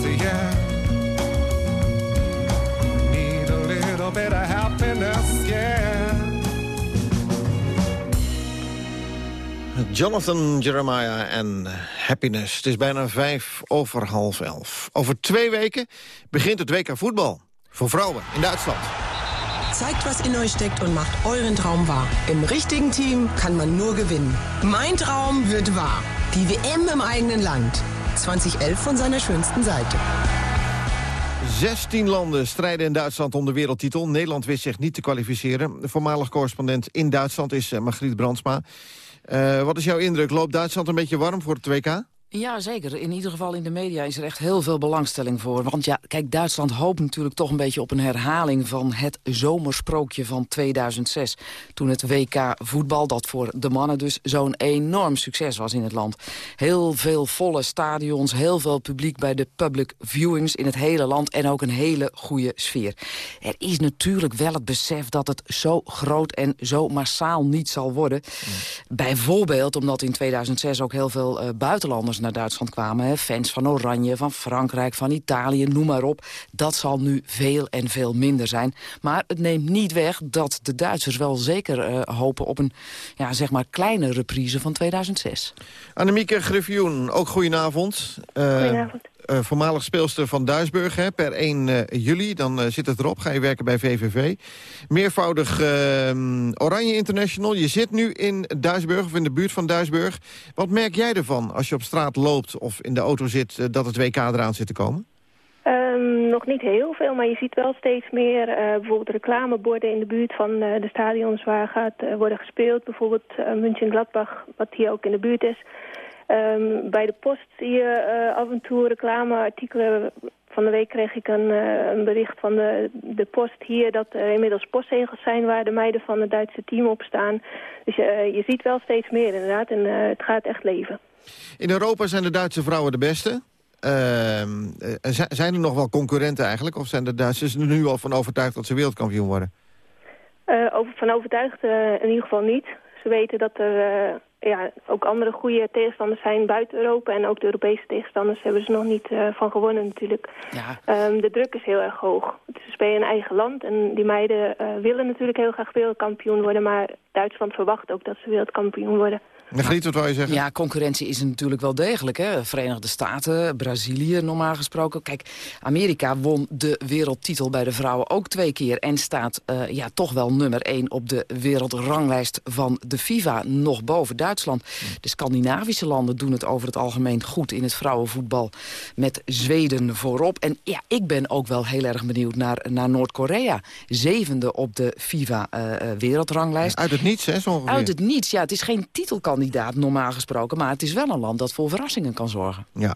Speaker 2: Need a little bit of happiness, yeah.
Speaker 4: Jonathan Jeremiah en Happiness. Het is bijna vijf over half elf. Over twee weken begint het WK voetbal. Voor vrouwen in Duitsland.
Speaker 22: Zeigt, was in euch steckt und macht euren Traum wahr. Im richtigen Team kann man nur gewinnen. Mein Traum wird wahr. Die WM im eigenen Land. 2011 von seiner schönsten Seite.
Speaker 4: 16 landen strijden in Duitsland om de wereldtitel. Nederland wist zich niet te kwalificeren. De voormalig correspondent in Duitsland is eh, Margriet Brandsma. Eh, wat is jouw indruk? Loopt Duitsland een beetje warm voor het WK?
Speaker 23: Ja, zeker. In ieder geval in de media is er echt heel veel belangstelling voor. Want ja, kijk, Duitsland hoopt natuurlijk toch een beetje op een herhaling... van het zomersprookje van 2006. Toen het WK voetbal, dat voor de mannen dus zo'n enorm succes was in het land. Heel veel volle stadions, heel veel publiek bij de public viewings in het hele land... en ook een hele goede sfeer. Er is natuurlijk wel het besef dat het zo groot en zo massaal niet zal worden. Bijvoorbeeld omdat in 2006 ook heel veel eh, buitenlanders naar Duitsland kwamen. Hè. Fans van Oranje, van Frankrijk, van Italië, noem maar op. Dat zal nu veel en veel minder zijn. Maar het neemt niet weg dat de Duitsers wel zeker eh, hopen... op een ja, zeg maar kleine reprise van 2006.
Speaker 4: Annemieke Griffioen, ook goedenavond. Eh,
Speaker 24: Goedenavond.
Speaker 4: Eh, voormalig speelster van Duisburg, hè, per 1 eh, juli. Dan eh, zit het erop, ga je werken bij VVV. Meervoudig eh, Oranje International. Je zit nu in Duisburg, of in de buurt van Duisburg. Wat merk jij ervan als je op straat loopt of in de auto zit... dat het WK eraan zit te komen?
Speaker 24: Ehm, nog niet heel veel, maar je ziet wel steeds meer bijvoorbeeld reclameborden in de buurt van de stadions waar gaat worden gespeeld. Bijvoorbeeld München-Gladbach, wat hier ook in de buurt is. Ehm, bij de post zie je eh, af en toe reclameartikelen. Van de week kreeg ik een, eh, een bericht van de, de post hier dat er inmiddels postzegels zijn waar de meiden van het Duitse team op staan. Dus eh, je ziet wel steeds meer inderdaad en het gaat echt leven.
Speaker 4: In Europa zijn de Duitse vrouwen de beste. Ehm, eh, zi- zijn er nog wel concurrenten eigenlijk? Of zijn de Duitsers er nu al van overtuigd dat ze wereldkampioen worden?
Speaker 24: Over, van overtuigd in ieder geval niet. Ze weten dat er eh, ja, ook andere goede tegenstanders zijn buiten Europa. En ook de Europese tegenstanders hebben ze nog niet eh, van gewonnen natuurlijk. Ehm, de druk is heel erg hoog. Ze spelen in eigen land en die meiden eh, willen natuurlijk heel graag wereldkampioen worden. Maar Duitsland verwacht ook dat ze wereldkampioen worden.
Speaker 4: Margriet, wat wou je zeggen?
Speaker 23: Ja, concurrentie is natuurlijk wel degelijk. Hè? Verenigde Staten, Brazilië normaal gesproken. Kijk, Amerika won de wereldtitel bij de vrouwen ook twee keer... en staat eh, ja, toch wel nummer één op de wereldranglijst van de FIFA... nog boven Duitsland. De Scandinavische landen doen het over het algemeen goed... in het vrouwenvoetbal met Zweden voorop. En ja, ik ben ook wel heel erg benieuwd naar, naar Noord-Korea. Zevende op de FIFA-wereldranglijst.
Speaker 4: Uit het niets, hè, zo ongeveer.
Speaker 23: Uit het niets, ja. Het is geen titelkandidaat kandidaat, normaal gesproken. Maar het is wel een land dat voor verrassingen kan zorgen.
Speaker 4: Ja.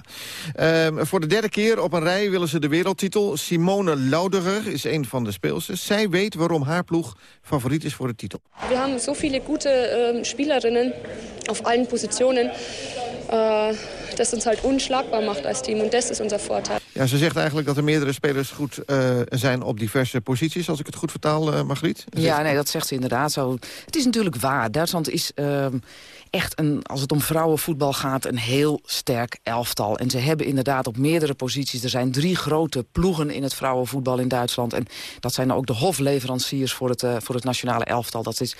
Speaker 4: Ehm, voor de derde keer op een rij willen ze de wereldtitel. Simone Lauderer is een van de speelsters. Zij weet waarom haar ploeg favoriet is voor de titel.
Speaker 25: Wir haben so viele gute ähm, Spielerinnen auf allen Positionen, äh, das uns halt unschlagbar macht als Team. Und das ist unser Vorteil.
Speaker 4: Ja, ze zegt eigenlijk dat er meerdere spelers goed eh, zijn op diverse posities... als ik het goed vertaal, eh Margriet.
Speaker 23: Ja, nee, dat zegt ze inderdaad zo. Het is natuurlijk waar. Duitsland is ehm, echt, een, als het om vrouwenvoetbal gaat, een heel sterk elftal. En ze hebben inderdaad op meerdere posities... er zijn drie grote ploegen in het vrouwenvoetbal in Duitsland. En dat zijn ook de hofleveranciers voor het, eh, voor het nationale elftal. Dat is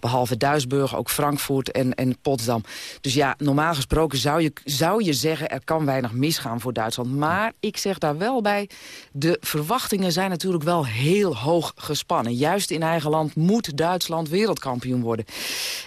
Speaker 23: behalve Duisburg ook Frankfurt en, en Potsdam. Dus ja, normaal gesproken zou je, zou je zeggen... er kan weinig misgaan voor Duitsland. Maar ik zeg daar wel bij... de verwachtingen zijn natuurlijk wel heel hoog gespannen. Juist in eigen land moet Duitsland wereldkampioen worden.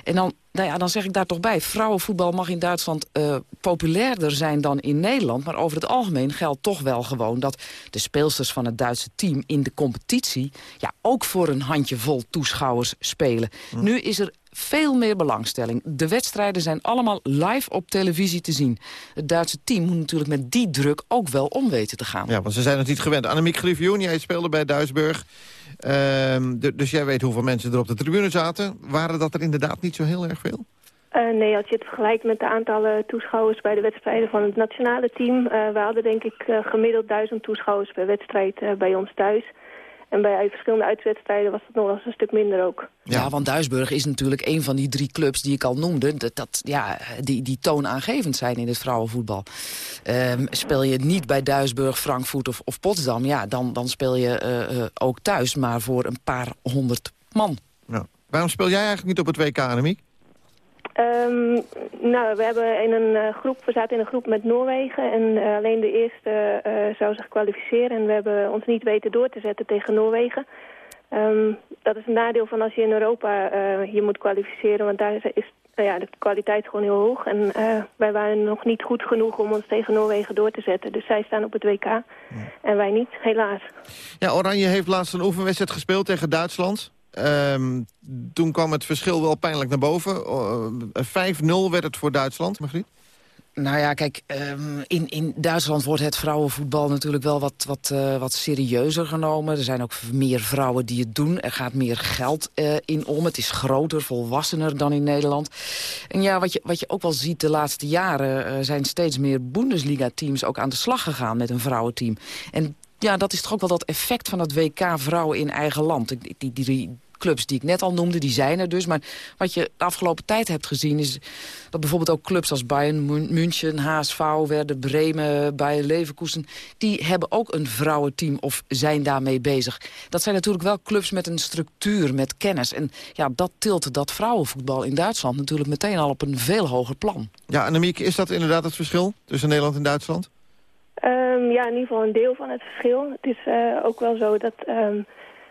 Speaker 23: En dan, nou ja, dan zeg ik daar toch bij... vrouwenvoetbal mag in Duitsland eh, populairder zijn dan in Nederland... maar over het algemeen geldt toch wel gewoon... dat de speelsters van het Duitse team in de competitie... ja, ook voor een handjevol toeschouwers spelen. Nu is er veel meer belangstelling. De wedstrijden zijn allemaal live op televisie te zien. Het Duitse team moet natuurlijk met die druk ook wel om weten te gaan.
Speaker 4: Ja, want ze zijn het niet gewend. Annemiek Griffioen, jij speelde bij Duisburg. Ehm, dus jij weet hoeveel mensen er op de tribune zaten. Waren dat er inderdaad niet zo heel erg veel?
Speaker 24: Eh, nee, als je het vergelijkt met de aantallen toeschouwers bij de wedstrijden van het nationale team... eh we hadden denk ik eh, gemiddeld duizend toeschouwers per wedstrijd bij ons thuis. En bij verschillende uitwedstrijden was het nog wel eens een stuk minder ook.
Speaker 23: Ja, want Duisburg is natuurlijk een van die drie clubs die ik al noemde... dat, dat, ja, die, die toonaangevend zijn in het vrouwenvoetbal. Ehm, speel je niet bij Duisburg, Frankfurt of, of Potsdam... Ja, dan, dan speel je eh, eh, ook thuis, maar voor een paar honderd man.
Speaker 4: Ja. Waarom speel jij eigenlijk niet op het WK, Annemiek?
Speaker 24: Ehm, nou, we hebben in een eh, groep, we zaten in een groep met Noorwegen en eh, alleen de eerste eh, zou zich kwalificeren en we hebben ons niet weten door te zetten tegen Noorwegen. Ehm, dat is een nadeel van als je in Europa je moet kwalificeren, want daar is, is nou ja, de kwaliteit gewoon heel hoog. En wij waren nog niet goed genoeg om ons tegen Noorwegen door te zetten. Dus zij staan op het WK en wij niet, helaas.
Speaker 4: Ja, Oranje heeft laatst een oefenwedstrijd gespeeld tegen Duitsland. Ehm, toen kwam het verschil wel pijnlijk naar boven. Eh, 5-0 werd het voor Duitsland, Margriet.
Speaker 23: Nou ja, kijk, ehm, in, in Duitsland wordt het vrouwenvoetbal natuurlijk wel wat, wat, eh, wat serieuzer genomen. Er zijn ook meer vrouwen die het doen. Er gaat meer geld eh, in om. Het is groter, volwassener dan in Nederland. En ja, wat je, wat je ook wel ziet de laatste jaren... eh, zijn steeds meer Bundesliga-teams ook aan de slag gegaan met een vrouwenteam. En ja, dat is toch ook wel dat effect van het WK vrouwen in eigen land. Die, die, clubs die ik net al noemde, die zijn er dus. Maar wat je de afgelopen tijd hebt gezien... is dat bijvoorbeeld ook clubs als Bayern München, HSV, Werder Bremen, Bayer Leverkusen... die hebben ook een vrouwenteam of zijn daarmee bezig. Dat zijn natuurlijk wel clubs met een structuur, met kennis. En ja, dat tilt dat vrouwenvoetbal in Duitsland natuurlijk meteen al op een veel hoger plan.
Speaker 4: Ja, Annemiek, is dat inderdaad het verschil tussen Nederland en Duitsland?
Speaker 24: Ehm, ja, in ieder geval een deel van het verschil. Het is eh, ook wel zo dat, ehm,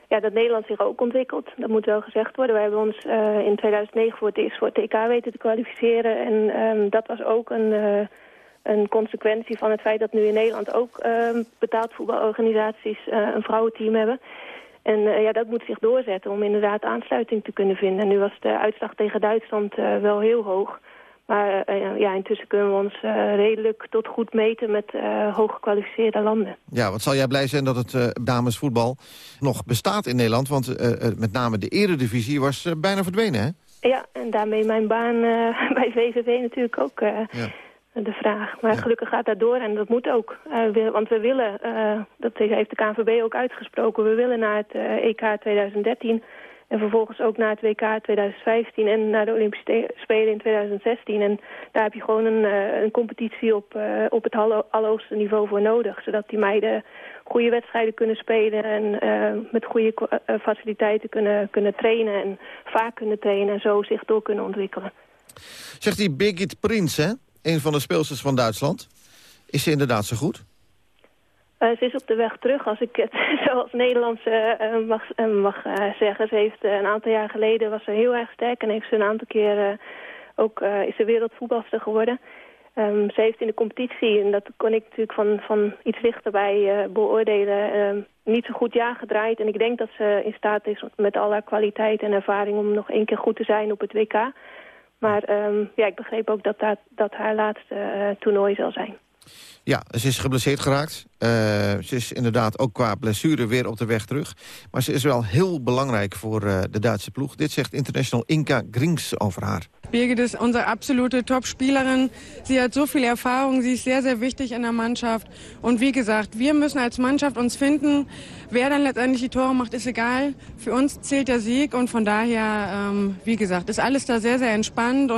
Speaker 24: ja, dat Nederland zich ook ontwikkelt. Dat moet wel gezegd worden. Wij hebben ons eh, in 2009 voor het eerst voor het TK weten te kwalificeren. En ehm, dat was ook een, eh, een consequentie van het feit dat nu in Nederland ook betaald voetbalorganisaties een vrouwenteam hebben. En ja, dat moet zich doorzetten om inderdaad aansluiting te kunnen vinden. En nu was de uitslag tegen Duitsland wel heel hoog. Maar eh, ja, intussen kunnen we ons eh, redelijk tot goed meten met eh hooggekwalificeerde landen.
Speaker 4: Ja, wat zal jij blij zijn dat het eh, damesvoetbal nog bestaat in Nederland? Want eh, eh, met name de eredivisie was eh, bijna verdwenen, hè?
Speaker 24: Ja, en daarmee mijn baan eh, bij VVV natuurlijk ook eh, de vraag. Maar gelukkig gaat dat door en dat moet ook. Eh, we- want we willen, eh, dat heeft de KNVB ook uitgesproken... we willen naar het eh, EK 2013... En vervolgens ook naar het WK 2015 en naar de Olympische Spelen in 2016. En daar heb je gewoon een, eh, een competitie op, eh, op het alle- allerhoogste niveau voor nodig. Zodat die meiden goede wedstrijden kunnen spelen en eh, met goede faciliteiten kunnen, kunnen trainen. En vaak kunnen trainen en zo zich door kunnen ontwikkelen.
Speaker 4: Zegt die Birgit Prins, hè? Een van de speelsters van Duitsland. Is ze inderdaad zo goed?
Speaker 24: Eh, ze is op de weg terug, als ik het zoals Nederlands eh, eh, mag, mag zeggen. Ze heeft een aantal jaar geleden was ze heel erg sterk en heeft ze een aantal keer ook is ze wereldvoetbalster geworden. Ehm, ze heeft in de competitie, en dat kon ik natuurlijk van, van iets dichterbij beoordelen, ehm, niet zo goed jaar gedraaid. En ik denk dat ze in staat is met al haar kwaliteit en ervaring om nog één keer goed te zijn op het WK. Maar ehm, ja, ik begreep ook dat dat, dat haar laatste toernooi zal zijn.
Speaker 4: Ja, ze is geblesseerd geraakt. Eh, ze is inderdaad ook qua blessure weer op de weg terug. Maar ze is wel heel belangrijk voor eh, de Duitse ploeg. Dit zegt international Inka Grings over haar.
Speaker 26: Birgit ist unsere absolute Top-Spielerin. Sie hat so viel Erfahrung, sie ist sehr, sehr wichtig in der Mannschaft. Und wie gesagt, wir müssen als Mannschaft uns finden. Wer dann letztendlich die Tore macht, ist egal. Für uns zählt der Sieg und von daher, ähm, wie gesagt, ist alles da sehr, sehr entspannt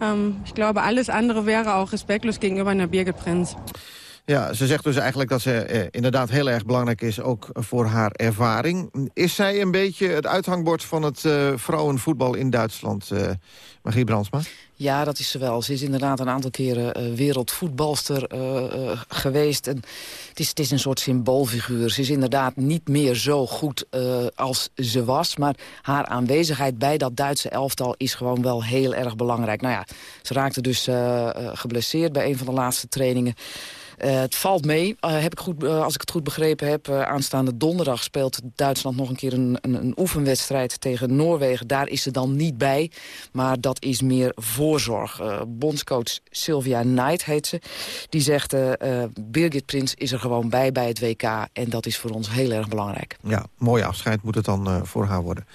Speaker 26: ähm, ich glaube, alles andere wäre auch respektlos gegenüber einer Birgit Prinz.
Speaker 4: Ja, ze zegt dus eigenlijk dat ze eh, inderdaad heel erg belangrijk is... ook voor haar ervaring. Is zij een beetje het uithangbord van het eh, vrouwenvoetbal in Duitsland, eh Magie Brandsma?
Speaker 23: Ja, dat is ze wel. Ze is inderdaad een aantal keren eh, wereldvoetbalster eh, eh, geweest. En het, is, het is een soort symboolfiguur. Ze is inderdaad niet meer zo goed als ze was. Maar haar aanwezigheid bij dat Duitse elftal is gewoon wel heel erg belangrijk. Nou ja, ze raakte dus geblesseerd bij een van de laatste trainingen. Eh, het valt mee, eh, heb ik goed, eh, als ik het goed begrepen heb. aanstaande donderdag speelt Duitsland nog een keer een, een, een oefenwedstrijd tegen Noorwegen. Daar is ze dan niet bij, maar dat is meer voorzorg. Bondscoach Sylvia Knight heet ze. Die zegt, Birgit Prins is er gewoon bij bij het WK. En dat is voor ons heel erg belangrijk.
Speaker 4: Ja, mooi afscheid moet het dan voor haar worden.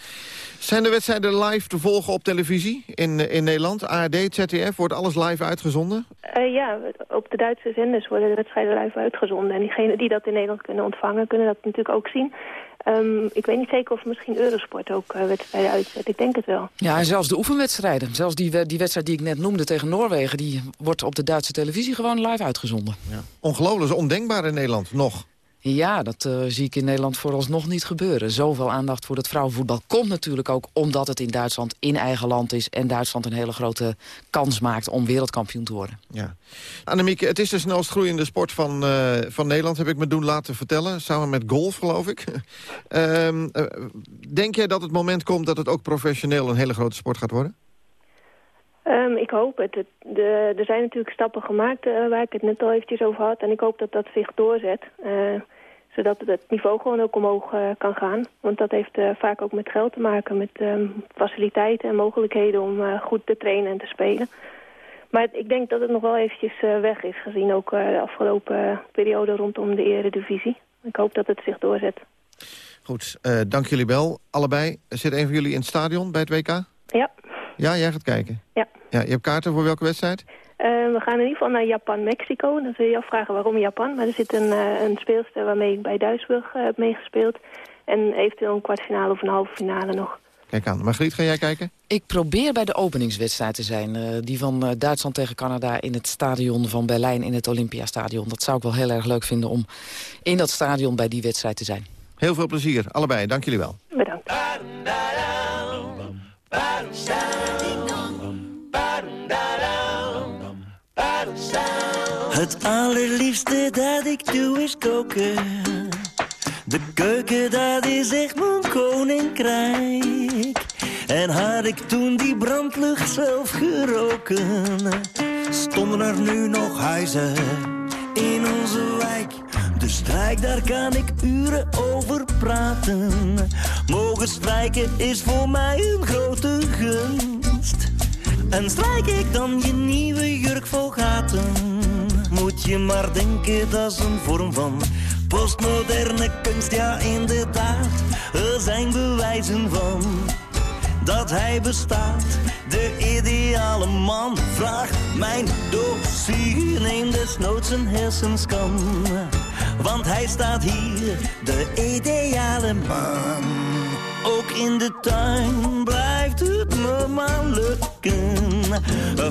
Speaker 4: Zijn de wedstrijden live te volgen op televisie in, eh, in Nederland? ARD, ZDF, wordt alles live uitgezonden?
Speaker 24: Eh, ja, op de Duitse zenders worden de wedstrijden live uitgezonden. En diegenen die dat in Nederland kunnen ontvangen, kunnen dat natuurlijk ook zien. Ehm, ik weet niet zeker of misschien Eurosport ook eh, wedstrijden uitzet. Ik denk het wel.
Speaker 23: Ja, en zelfs de oefenwedstrijden. Zelfs die, die wedstrijd die ik net noemde tegen Noorwegen... die wordt op de Duitse televisie gewoon live uitgezonden.
Speaker 4: Ongelooflijk, dat is ondenkbaar in Nederland, nog.
Speaker 23: Ja, dat eh, zie ik in Nederland vooralsnog niet gebeuren. Zoveel aandacht voor het vrouwenvoetbal komt natuurlijk ook... omdat het in Duitsland in eigen land is... en Duitsland een hele grote kans maakt om wereldkampioen te worden.
Speaker 4: Ja. Annemieke, het is de snelst groeiende sport van, eh, van Nederland, heb ik me doen laten vertellen. Samen met golf, geloof ik. Ehm, eh, denk jij dat het moment komt dat het ook professioneel een hele grote sport gaat worden?
Speaker 24: Ehm, ik hoop het. Het- de, er zijn natuurlijk stappen gemaakt eh, waar ik het net al eventjes over had. En ik hoop dat dat zich doorzet. eh, zodat het niveau gewoon ook omhoog eh, kan gaan. Want dat heeft eh, vaak ook met geld te maken. Met ehm, faciliteiten en mogelijkheden om eh, goed te trainen en te spelen. Maar ik denk dat het nog wel eventjes weg is. Gezien ook de afgelopen periode rondom de eredivisie. Ik hoop dat het zich doorzet.
Speaker 4: Goed, dank jullie wel. Allebei. Zit een van jullie in het stadion bij het WK?
Speaker 24: Ja.
Speaker 4: Ja, jij gaat kijken?
Speaker 24: Ja.
Speaker 4: ja je hebt kaarten voor welke wedstrijd?
Speaker 24: Eh, we gaan in ieder geval naar Japan-Mexico. Dan zul je je afvragen waarom Japan. Maar er zit een, eh, een speelster waarmee ik bij Duisburg eh, heb meegespeeld. En eventueel een kwartfinale of een halve finale nog.
Speaker 4: Kijk aan. Margriet, ga jij kijken?
Speaker 23: Ik probeer bij de openingswedstrijd te zijn. eh, die van eh, Duitsland tegen Canada in het stadion van Berlijn in het Olympiastadion. Dat zou ik wel heel erg leuk vinden om in dat stadion bij die wedstrijd te zijn.
Speaker 4: Heel veel plezier. Allebei. Dank jullie wel.
Speaker 24: Bedankt.
Speaker 14: Het allerliefste dat ik doe is koken. De keuken, dat is echt mijn koninkrijk. En had ik toen die brandlucht zelf geroken, stonden er nu nog huizen in onze wijk. De strijk, daar kan ik uren over praten. Mogen strijken is voor mij een grote gunst. En strijk ik dan je nieuwe jurk vol gaten, moet je maar denken dat is een vorm van postmoderne kunst. Ja, inderdaad, er zijn bewijzen van dat hij bestaat. De ideale man vraagt mijn dossier, neem desnoods een hersenscan. Want hij staat hier, de ideale man. Ook in de tuin blijft het me maar lukken.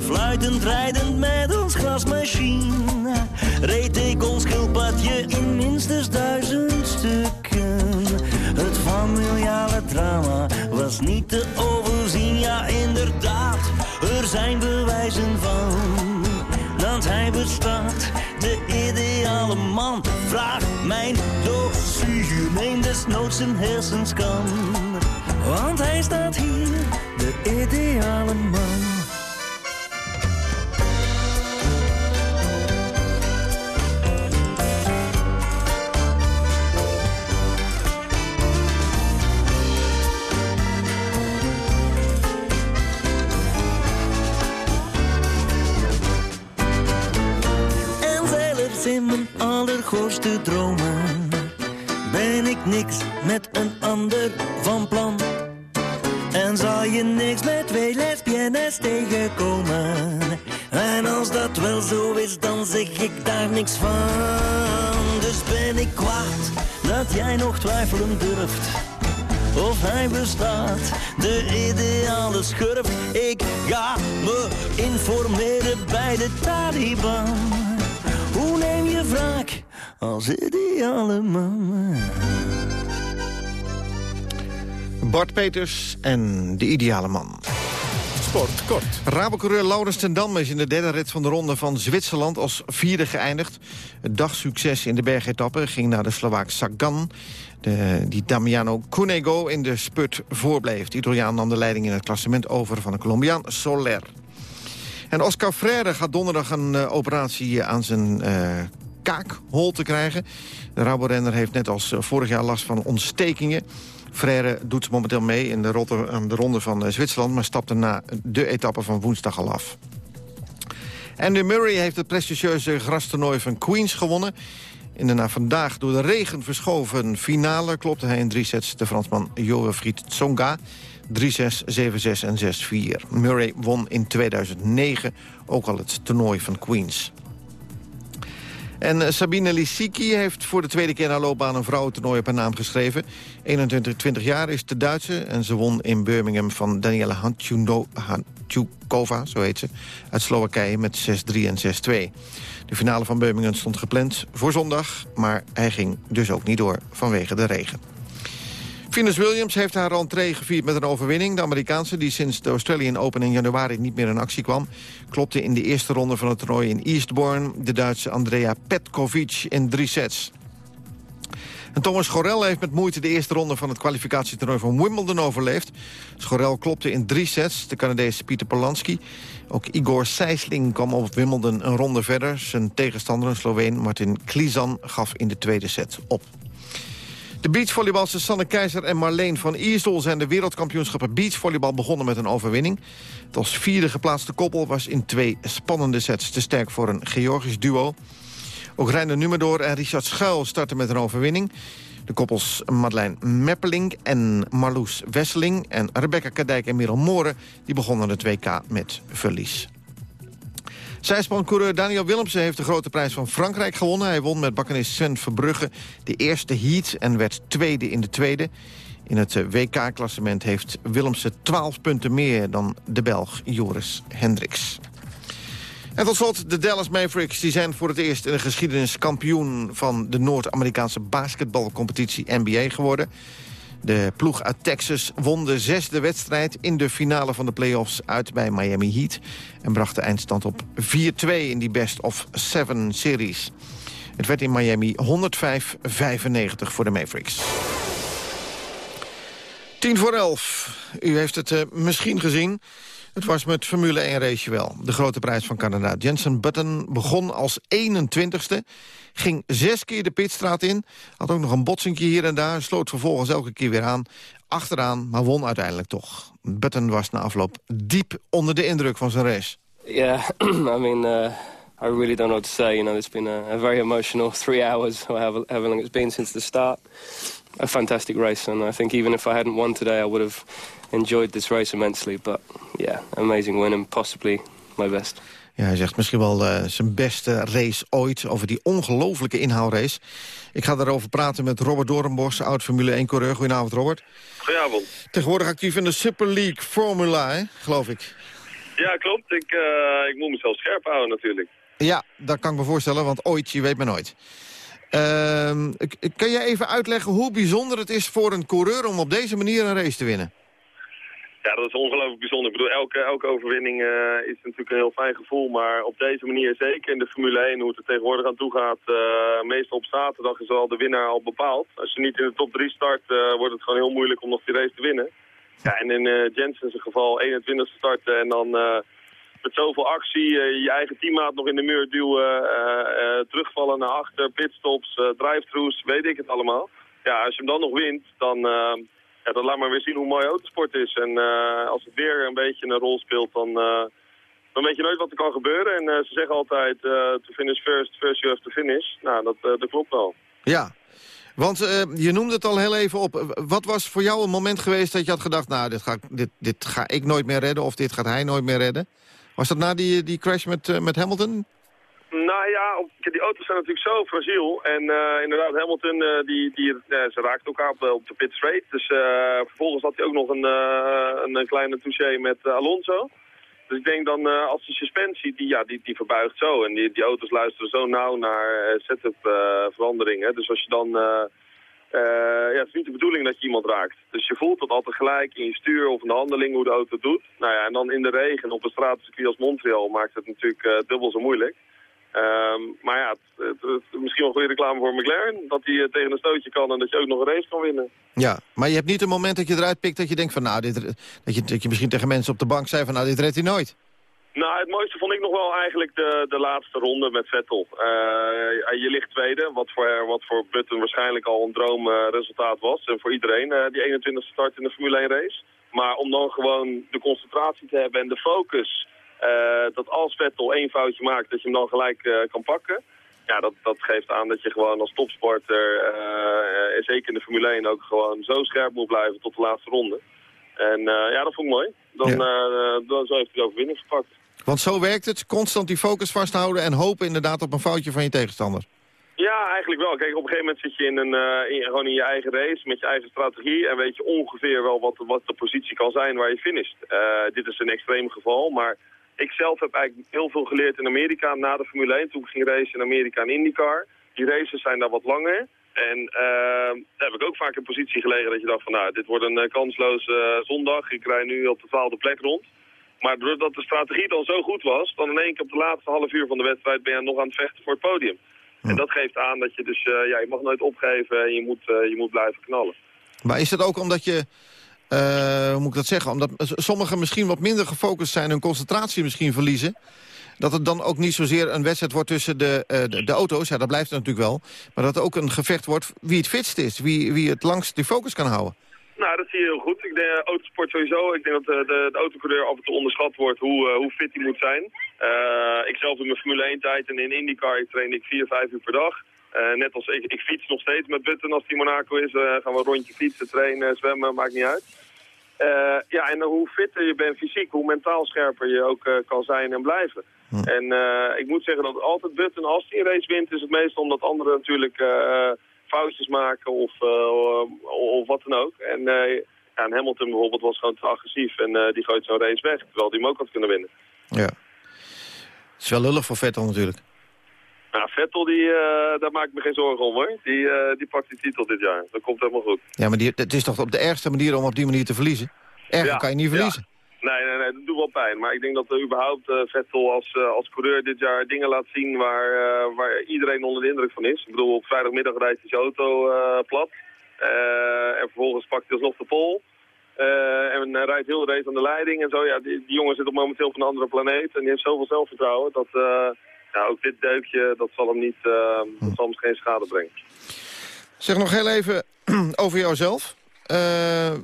Speaker 14: Fluitend rijdend met ons glasmachine. Reed ik ons schildpadje in minstens duizend stukken. Het familiale drama was niet te overzien. Ja, inderdaad, er zijn bewijzen van dat hij bestaat. De ideale man vraagt mijn dossier. Neem desnoods een hersenscan. Want hij staat hier, de ideale man. Niks met een ander van plan. En zal je niks met twee lesbiennes tegenkomen. En als dat wel zo is, dan zeg ik daar niks van. Dus ben ik kwaad dat jij nog twijfelen durft. Of hij bestaat, de ideale schurft. Ik ga me informeren bij de Taliban. Hoe neem je wraak als ideale man?
Speaker 4: Bart Peters en de ideale man.
Speaker 11: Sport, kort.
Speaker 4: Rabocoureur Laurens ten Dam is in de derde rit van de ronde van Zwitserland als vierde geëindigd. Het dagsucces in de bergetappe ging naar de Slovaak Sagan. De, die Damiano Cunego in de spurt voorbleef. De Italiaan nam de leiding in het klassement over van de Colombiaan Soler. En Oscar Freire gaat donderdag een uh, operatie aan zijn uh, kaakhol te krijgen. De Rabo-renner heeft net als uh, vorig jaar last van ontstekingen. Freire doet momenteel mee in de, rotte, de ronde van Zwitserland... maar stapte na de etappe van woensdag al af. Andy Murray heeft het prestigieuze grastoernooi van Queens gewonnen. In de na vandaag door de regen verschoven finale... klopte hij in drie sets de Fransman Joëfried Tsonga... 3-6, 7-6 en 6-4. Murray won in 2009 ook al het toernooi van Queens. En Sabine Lisicki heeft voor de tweede keer haar loopbaan een vrouwentoernooi op haar naam geschreven. 21, 20 jaar is de Duitse en ze won in Birmingham van Daniela Hanchukova, zo heet ze, uit Slowakije met 6-3 en 6-2. De finale van Birmingham stond gepland voor zondag, maar hij ging dus ook niet door vanwege de regen. Venus Williams heeft haar rentree gevierd met een overwinning. De Amerikaanse, die sinds de Australian Open in januari niet meer in actie kwam... klopte in de eerste ronde van het toernooi in Eastbourne... de Duitse Andrea Petkovic in drie sets. En Thomas Gorel heeft met moeite de eerste ronde van het kwalificatietoernooi van Wimbledon overleefd. Schorel klopte in drie sets de Canadese Pieter Polanski. Ook Igor Sijsling kwam op Wimbledon een ronde verder. Zijn tegenstander, een Sloveen, Martin Klizan, gaf in de tweede set op. De beachvolleybalsters Sanne Keizer en Marleen van Iersel... zijn de wereldkampioenschappen beachvolleybal begonnen met een overwinning. Het als vierde geplaatste koppel was in twee spannende sets te sterk voor een Georgisch duo. Ook Reiner en Richard Schuil starten met een overwinning. De koppels Madeleine Meppeling en Marloes Wesseling... en Rebecca Kadijk en Merel Mooren die begonnen het WK met verlies. Zijspancoureur Daniel Willemsen heeft de grote prijs van Frankrijk gewonnen. Hij won met bakkenist Sven Verbrugge de eerste heat en werd tweede in de tweede. In het WK-klassement heeft Willemsen 12 punten meer dan de Belg Joris Hendricks. En tot slot, de Dallas Mavericks die zijn voor het eerst in de geschiedenis kampioen van de Noord-Amerikaanse basketbalcompetitie NBA geworden. De ploeg uit Texas won de zesde wedstrijd in de finale van de playoffs uit bij Miami Heat. En bracht de eindstand op 4-2 in die best of seven series. Het werd in Miami 105-95 voor de Mavericks. 10 voor 11. U heeft het uh, misschien gezien. Het was met Formule 1 race wel. De grote prijs van Canada. Jensen Button begon als 21ste. Ging zes keer de pitstraat in. Had ook nog een botsingje hier en daar. Sloot vervolgens elke keer weer aan. Achteraan, maar won uiteindelijk toch. Button was na afloop diep onder de indruk van zijn race.
Speaker 27: Yeah, I mean... Uh... I really don't know what to say. You know, it's been a, very emotional three hours, however long it's been since the start. A fantastic race, and I think even if I hadn't won today, I would have enjoyed this race immensely. But yeah, amazing win and possibly my best.
Speaker 4: Ja, hij zegt misschien wel uh, zijn beste race ooit over die ongelofelijke inhaalrace. Ik ga daarover praten met Robert Doornbos, oud-Formule 1-coureur. Goedenavond, Robert.
Speaker 28: Goedenavond.
Speaker 4: Tegenwoordig actief in de Super League Formula, hè, geloof ik.
Speaker 28: Ja, klopt. Ik, uh, ik moet mezelf scherp houden natuurlijk.
Speaker 4: Ja, dat kan ik me voorstellen, want ooit, je weet maar nooit. Uh, kan je even uitleggen hoe bijzonder het is voor een coureur om op deze manier een race te winnen?
Speaker 28: Ja, dat is ongelooflijk bijzonder. Ik bedoel, elke, elke overwinning uh, is natuurlijk een heel fijn gevoel. Maar op deze manier, zeker in de Formule 1, hoe het er tegenwoordig aan toe gaat... Uh, meestal op zaterdag is al de winnaar al bepaald. Als je niet in de top 3 start, uh, wordt het gewoon heel moeilijk om nog die race te winnen. Ja, en in Jensen's geval 21 starten en dan met zoveel actie je eigen teammaat nog in de muur duwen... terugvallen naar achter, pitstops, drive-throughs, weet ik het allemaal. Ja, als je hem dan nog wint, dan ja, dat laat maar weer zien hoe mooi autosport is. En als het weer een beetje een rol speelt, dan, dan weet je nooit wat er kan gebeuren. En eh, ze zeggen altijd, eh, to finish first, first you have to finish. Nou, dat, eh, dat klopt wel.
Speaker 4: Ja, want eh, je noemde het al heel even op. Wat was voor jou een moment geweest dat je had gedacht... nou, dit ga, dit, dit ga ik nooit meer redden of dit gaat hij nooit meer redden? Was dat na die, die crash met, eh, met Hamilton?
Speaker 28: Nou ja, die auto's zijn natuurlijk zo fragiel. En eh, inderdaad, Hamilton, eh, die, die, ze raakten elkaar op, op de pit straight. Dus vervolgens had hij ook nog een, een, kleine touché met Alonso. Dus ik denk dan, als die suspensie, die, ja, die, die verbuigt zo. En die, die auto's luisteren zo nauw naar setup veranderingen. Dus als je dan... eh, ja, het is niet de bedoeling dat je iemand raakt. Dus je voelt dat altijd gelijk in je stuur of in de handeling hoe de auto het doet. Nou ja, en dan in de regen op een straatcircuit als Montreal maakt het natuurlijk eh, dubbel zo moeilijk. Ehm, maar ja, het, misschien wel goede reclame voor McLaren. Dat hij eh, tegen een stootje kan en dat je ook nog een race kan winnen.
Speaker 4: Ja, maar je hebt niet een moment dat je eruit pikt dat je denkt van... nou, dit, dat je misschien tegen mensen op de bank zei van... nou, dit redt hij nooit.
Speaker 28: Nou, het mooiste vond ik nog wel eigenlijk de, de laatste ronde met Vettel. Eh, je ligt tweede, wat voor, wat voor Button waarschijnlijk al een droomresultaat was. En voor iedereen, eh, die 21 start in de Formule 1 race. Maar om dan gewoon de concentratie te hebben en de focus... eh, dat als Vettel één foutje maakt, dat je hem dan gelijk kan pakken. Ja, dat, dat geeft aan dat je gewoon als topsporter, eh, zeker in de Formule 1, ook gewoon zo scherp moet blijven tot de laatste ronde. En ja, dat vond ik mooi. Dan, dan zo heeft hij de overwinning gepakt.
Speaker 4: Want zo werkt het, constant die focus vasthouden... en hopen inderdaad op een foutje van je tegenstander.
Speaker 28: Ja, eigenlijk wel. Kijk, op een gegeven moment zit je in een, eh, in, gewoon in je eigen race met je eigen strategie en weet je ongeveer wel wat, wat de positie kan zijn waar je finisht. Eh, dit is een extreem geval, maar ik zelf heb eigenlijk heel veel geleerd in Amerika na de Formule 1. Toen ik ging racen in Amerika in IndyCar. Die races zijn daar wat langer. En eh, daar heb ik ook vaak in positie gelegen dat je dacht van nou, dit wordt een kansloze zondag. Ik rij nu op de twaalfde plek rond. Maar doordat de strategie dan zo goed was, dan in één keer op de laatste half uur van de wedstrijd ben je nog aan het vechten voor het podium. En dat geeft aan dat je dus, eh, ja, je mag nooit opgeven en je moet, eh, je moet blijven knallen.
Speaker 4: Maar is dat ook omdat je, eh, hoe moet ik dat zeggen... omdat sommigen misschien wat minder gefocust zijn... hun concentratie misschien verliezen... dat het dan ook niet zozeer een wedstrijd wordt tussen de, de, de auto's... ja, dat blijft het natuurlijk wel... maar dat het ook een gevecht wordt wie het fitst is... wie, wie het langst die focus kan houden.
Speaker 28: Nou, dat zie je heel goed. Ik denk, eh, autosport sowieso. Ik denk dat de, de, de autocoureur af en toe onderschat wordt hoe, eh, hoe fit hij moet zijn. Eh, ik zelf doe mijn Formule 1 tijd en in IndyCar train ik vier, vijf uur per dag. Eh, net als ik, ik fiets nog steeds met Button als die Monaco is. eh, gaan we een rondje fietsen, trainen, zwemmen, maakt niet uit. Eh, ja, en hoe fitter je bent fysiek, hoe mentaal scherper je ook eh, kan zijn en blijven. En eh, ik moet zeggen dat altijd Button, als hij een race wint, is het meestal omdat anderen natuurlijk eh, foutjes maken of, eh, of wat dan ook. En, eh, ja, en Hamilton bijvoorbeeld was gewoon te agressief en eh, die gooit zo'n race weg, terwijl hij hem ook had kunnen winnen.
Speaker 4: Ja. Het is wel lullig voor Vettel natuurlijk.
Speaker 28: Nou, Vettel, die, eh, daar maak ik me geen zorgen om hoor. Die, eh, die pakt die titel dit jaar. Dat komt helemaal goed.
Speaker 4: Ja, maar die, het is toch op de ergste manier om op die manier te verliezen? Erger
Speaker 28: Ja,
Speaker 4: kan je niet
Speaker 28: ja.
Speaker 4: verliezen.
Speaker 28: Nee, nee, nee, dat doet wel pijn. Maar ik denk dat er überhaupt eh, Vettel als, als coureur dit jaar dingen laat zien waar, waar iedereen onder de indruk van is. Ik bedoel, op vrijdagmiddag rijdt hij zijn auto plat. En vervolgens pakt hij alsnog de pol. Eh, en hij rijdt heel de race aan de leiding en zo. Ja, die, die jongen zit op momenteel op een andere planeet. En die heeft zoveel zelfvertrouwen dat eh, ja, ook dit deukje, dat zal hem niet, eh, dat zal hem geen schade brengen.
Speaker 4: Zeg nog heel even over jouzelf.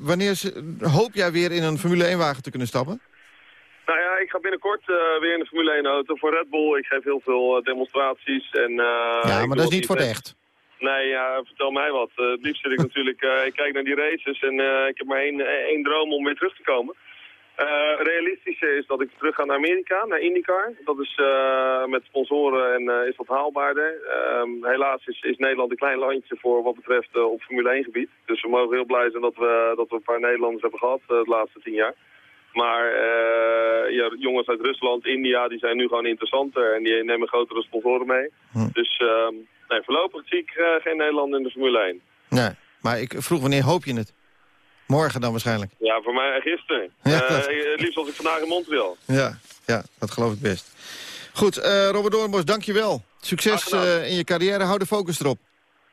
Speaker 4: Wanneer hoop jij weer in een Formule 1-wagen te kunnen stappen?
Speaker 28: Nou ja, ik ga binnenkort weer in de Formule 1 auto voor Red Bull. Ik geef heel veel demonstraties. En,
Speaker 4: ja, maar dat is niet voor het echt.
Speaker 28: Nee, ja, vertel mij wat. Eh, het liefst zit ik natuurlijk, eh, ik kijk naar die races en eh, ik heb maar één, één droom om weer terug te komen. Eh realistische is dat ik terug ga naar Amerika, naar IndyCar. Dat is met sponsoren en is dat haalbaarder. Ehm, helaas is, is Nederland een klein landje voor wat betreft op Formule 1 gebied. Dus we mogen heel blij zijn dat we, dat we een paar Nederlanders hebben gehad eh, de laatste tien jaar. Maar ja, jongens uit Rusland, India, die zijn nu gewoon interessanter en die nemen grotere sponsoren mee. Dus ehm, nee, voorlopig zie ik eh, geen Nederlander in de Formule 1.
Speaker 4: Nee, maar ik vroeg wanneer hoop je het? Morgen dan waarschijnlijk.
Speaker 28: Ja, voor mij gisteren.
Speaker 4: Ja,
Speaker 28: Eh,
Speaker 4: dat-
Speaker 28: het liefst was ik vandaag in Montreal.
Speaker 4: Ja, ja dat geloof ik best. Goed, eh, Robert Doornbos, dankjewel. Succes eh, in je carrière. Hou de focus erop.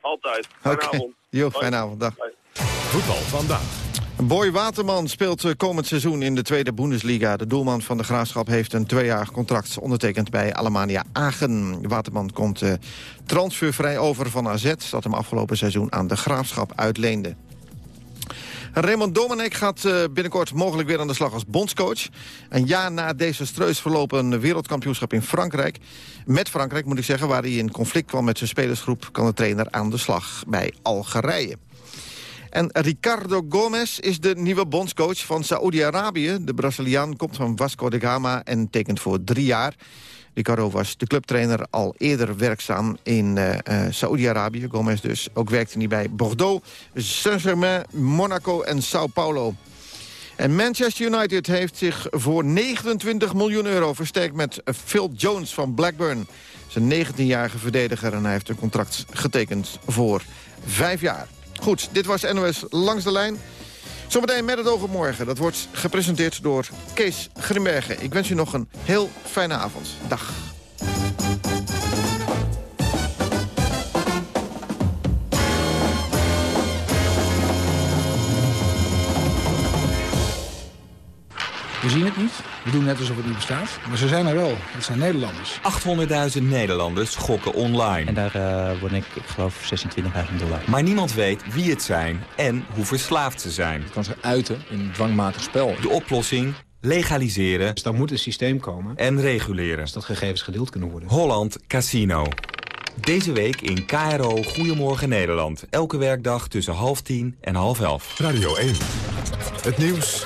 Speaker 28: Altijd. Fijne
Speaker 4: Oké.
Speaker 28: avond.
Speaker 4: Jo, fijne avond. Dag.
Speaker 29: Voetbal vandaag.
Speaker 4: Boy Waterman speelt eh, komend seizoen in de tweede Bundesliga. De doelman van de Graafschap heeft een tweejarig contract ondertekend bij Alemannia Aachen. Waterman komt eh, transfervrij over van AZ... dat hem afgelopen seizoen aan de Graafschap uitleende. Raymond Domenech gaat eh, binnenkort mogelijk weer aan de slag als bondscoach. Een jaar na desastreus verlopen wereldkampioenschap in Frankrijk. Met Frankrijk moet ik zeggen, waar hij in conflict kwam met zijn spelersgroep... kan de trainer aan de slag bij Algerije. En Ricardo Gomez is de nieuwe bondscoach van Saoedi-Arabië. De Braziliaan komt van Vasco da Gama en tekent voor drie jaar. Ricardo was de clubtrainer al eerder werkzaam in uh, Saoedi-Arabië. Gomez dus. Ook werkte hij bij Bordeaux, Saint-Germain, Monaco en Sao Paulo. En Manchester United heeft zich voor 29 miljoen euro versterkt met Phil Jones van Blackburn. Zijn 19-jarige verdediger en hij heeft een contract getekend voor vijf jaar. Goed, dit was NOS Langs de Lijn. Zometeen met het oog op morgen. Dat wordt gepresenteerd door Kees Grimbergen. Ik wens u nog een heel fijne avond. Dag.
Speaker 30: We zien het niet. We doen net alsof het niet bestaat. Maar ze zijn er wel. Het zijn Nederlanders.
Speaker 31: 800.000 Nederlanders gokken online.
Speaker 32: En daar uh, word ik, ik geloof, 26.000 dollar.
Speaker 31: Maar niemand weet wie het zijn en hoe verslaafd ze zijn.
Speaker 30: Het kan zich uiten in een dwangmatig spel.
Speaker 31: De oplossing? Legaliseren.
Speaker 30: Dus dan moet een systeem komen.
Speaker 31: En reguleren.
Speaker 30: Dus dat gegevens gedeeld kunnen worden.
Speaker 31: Holland Casino. Deze week in KRO Goedemorgen Nederland. Elke werkdag tussen half tien en half elf.
Speaker 29: Radio 1. Het nieuws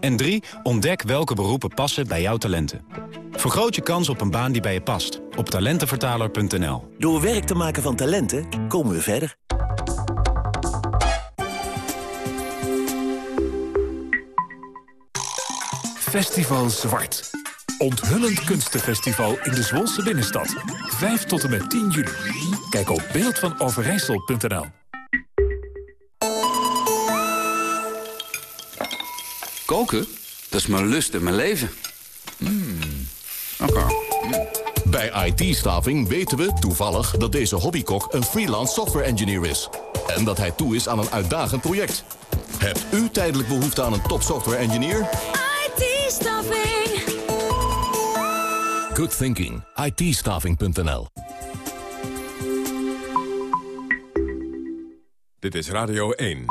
Speaker 33: En 3. Ontdek welke beroepen passen bij jouw talenten. Vergroot je kans op een baan die bij je past. Op talentenvertaler.nl.
Speaker 34: Door werk te maken van talenten komen we verder.
Speaker 29: Festival Zwart. Onthullend kunstenfestival in de Zwolse binnenstad. 5 tot en met 10 juli. Kijk op beeldvanoverijssel.nl
Speaker 35: Koken? Dat is mijn lust en mijn leven. Mm. Oké.
Speaker 36: Bij IT-staving weten we toevallig dat deze hobbykok een freelance software engineer is. En dat hij toe is aan een uitdagend project. Hebt u tijdelijk behoefte aan een top software engineer?
Speaker 37: IT-staffing.
Speaker 36: Good thinking. IT-staffing.nl
Speaker 29: Dit is Radio 1.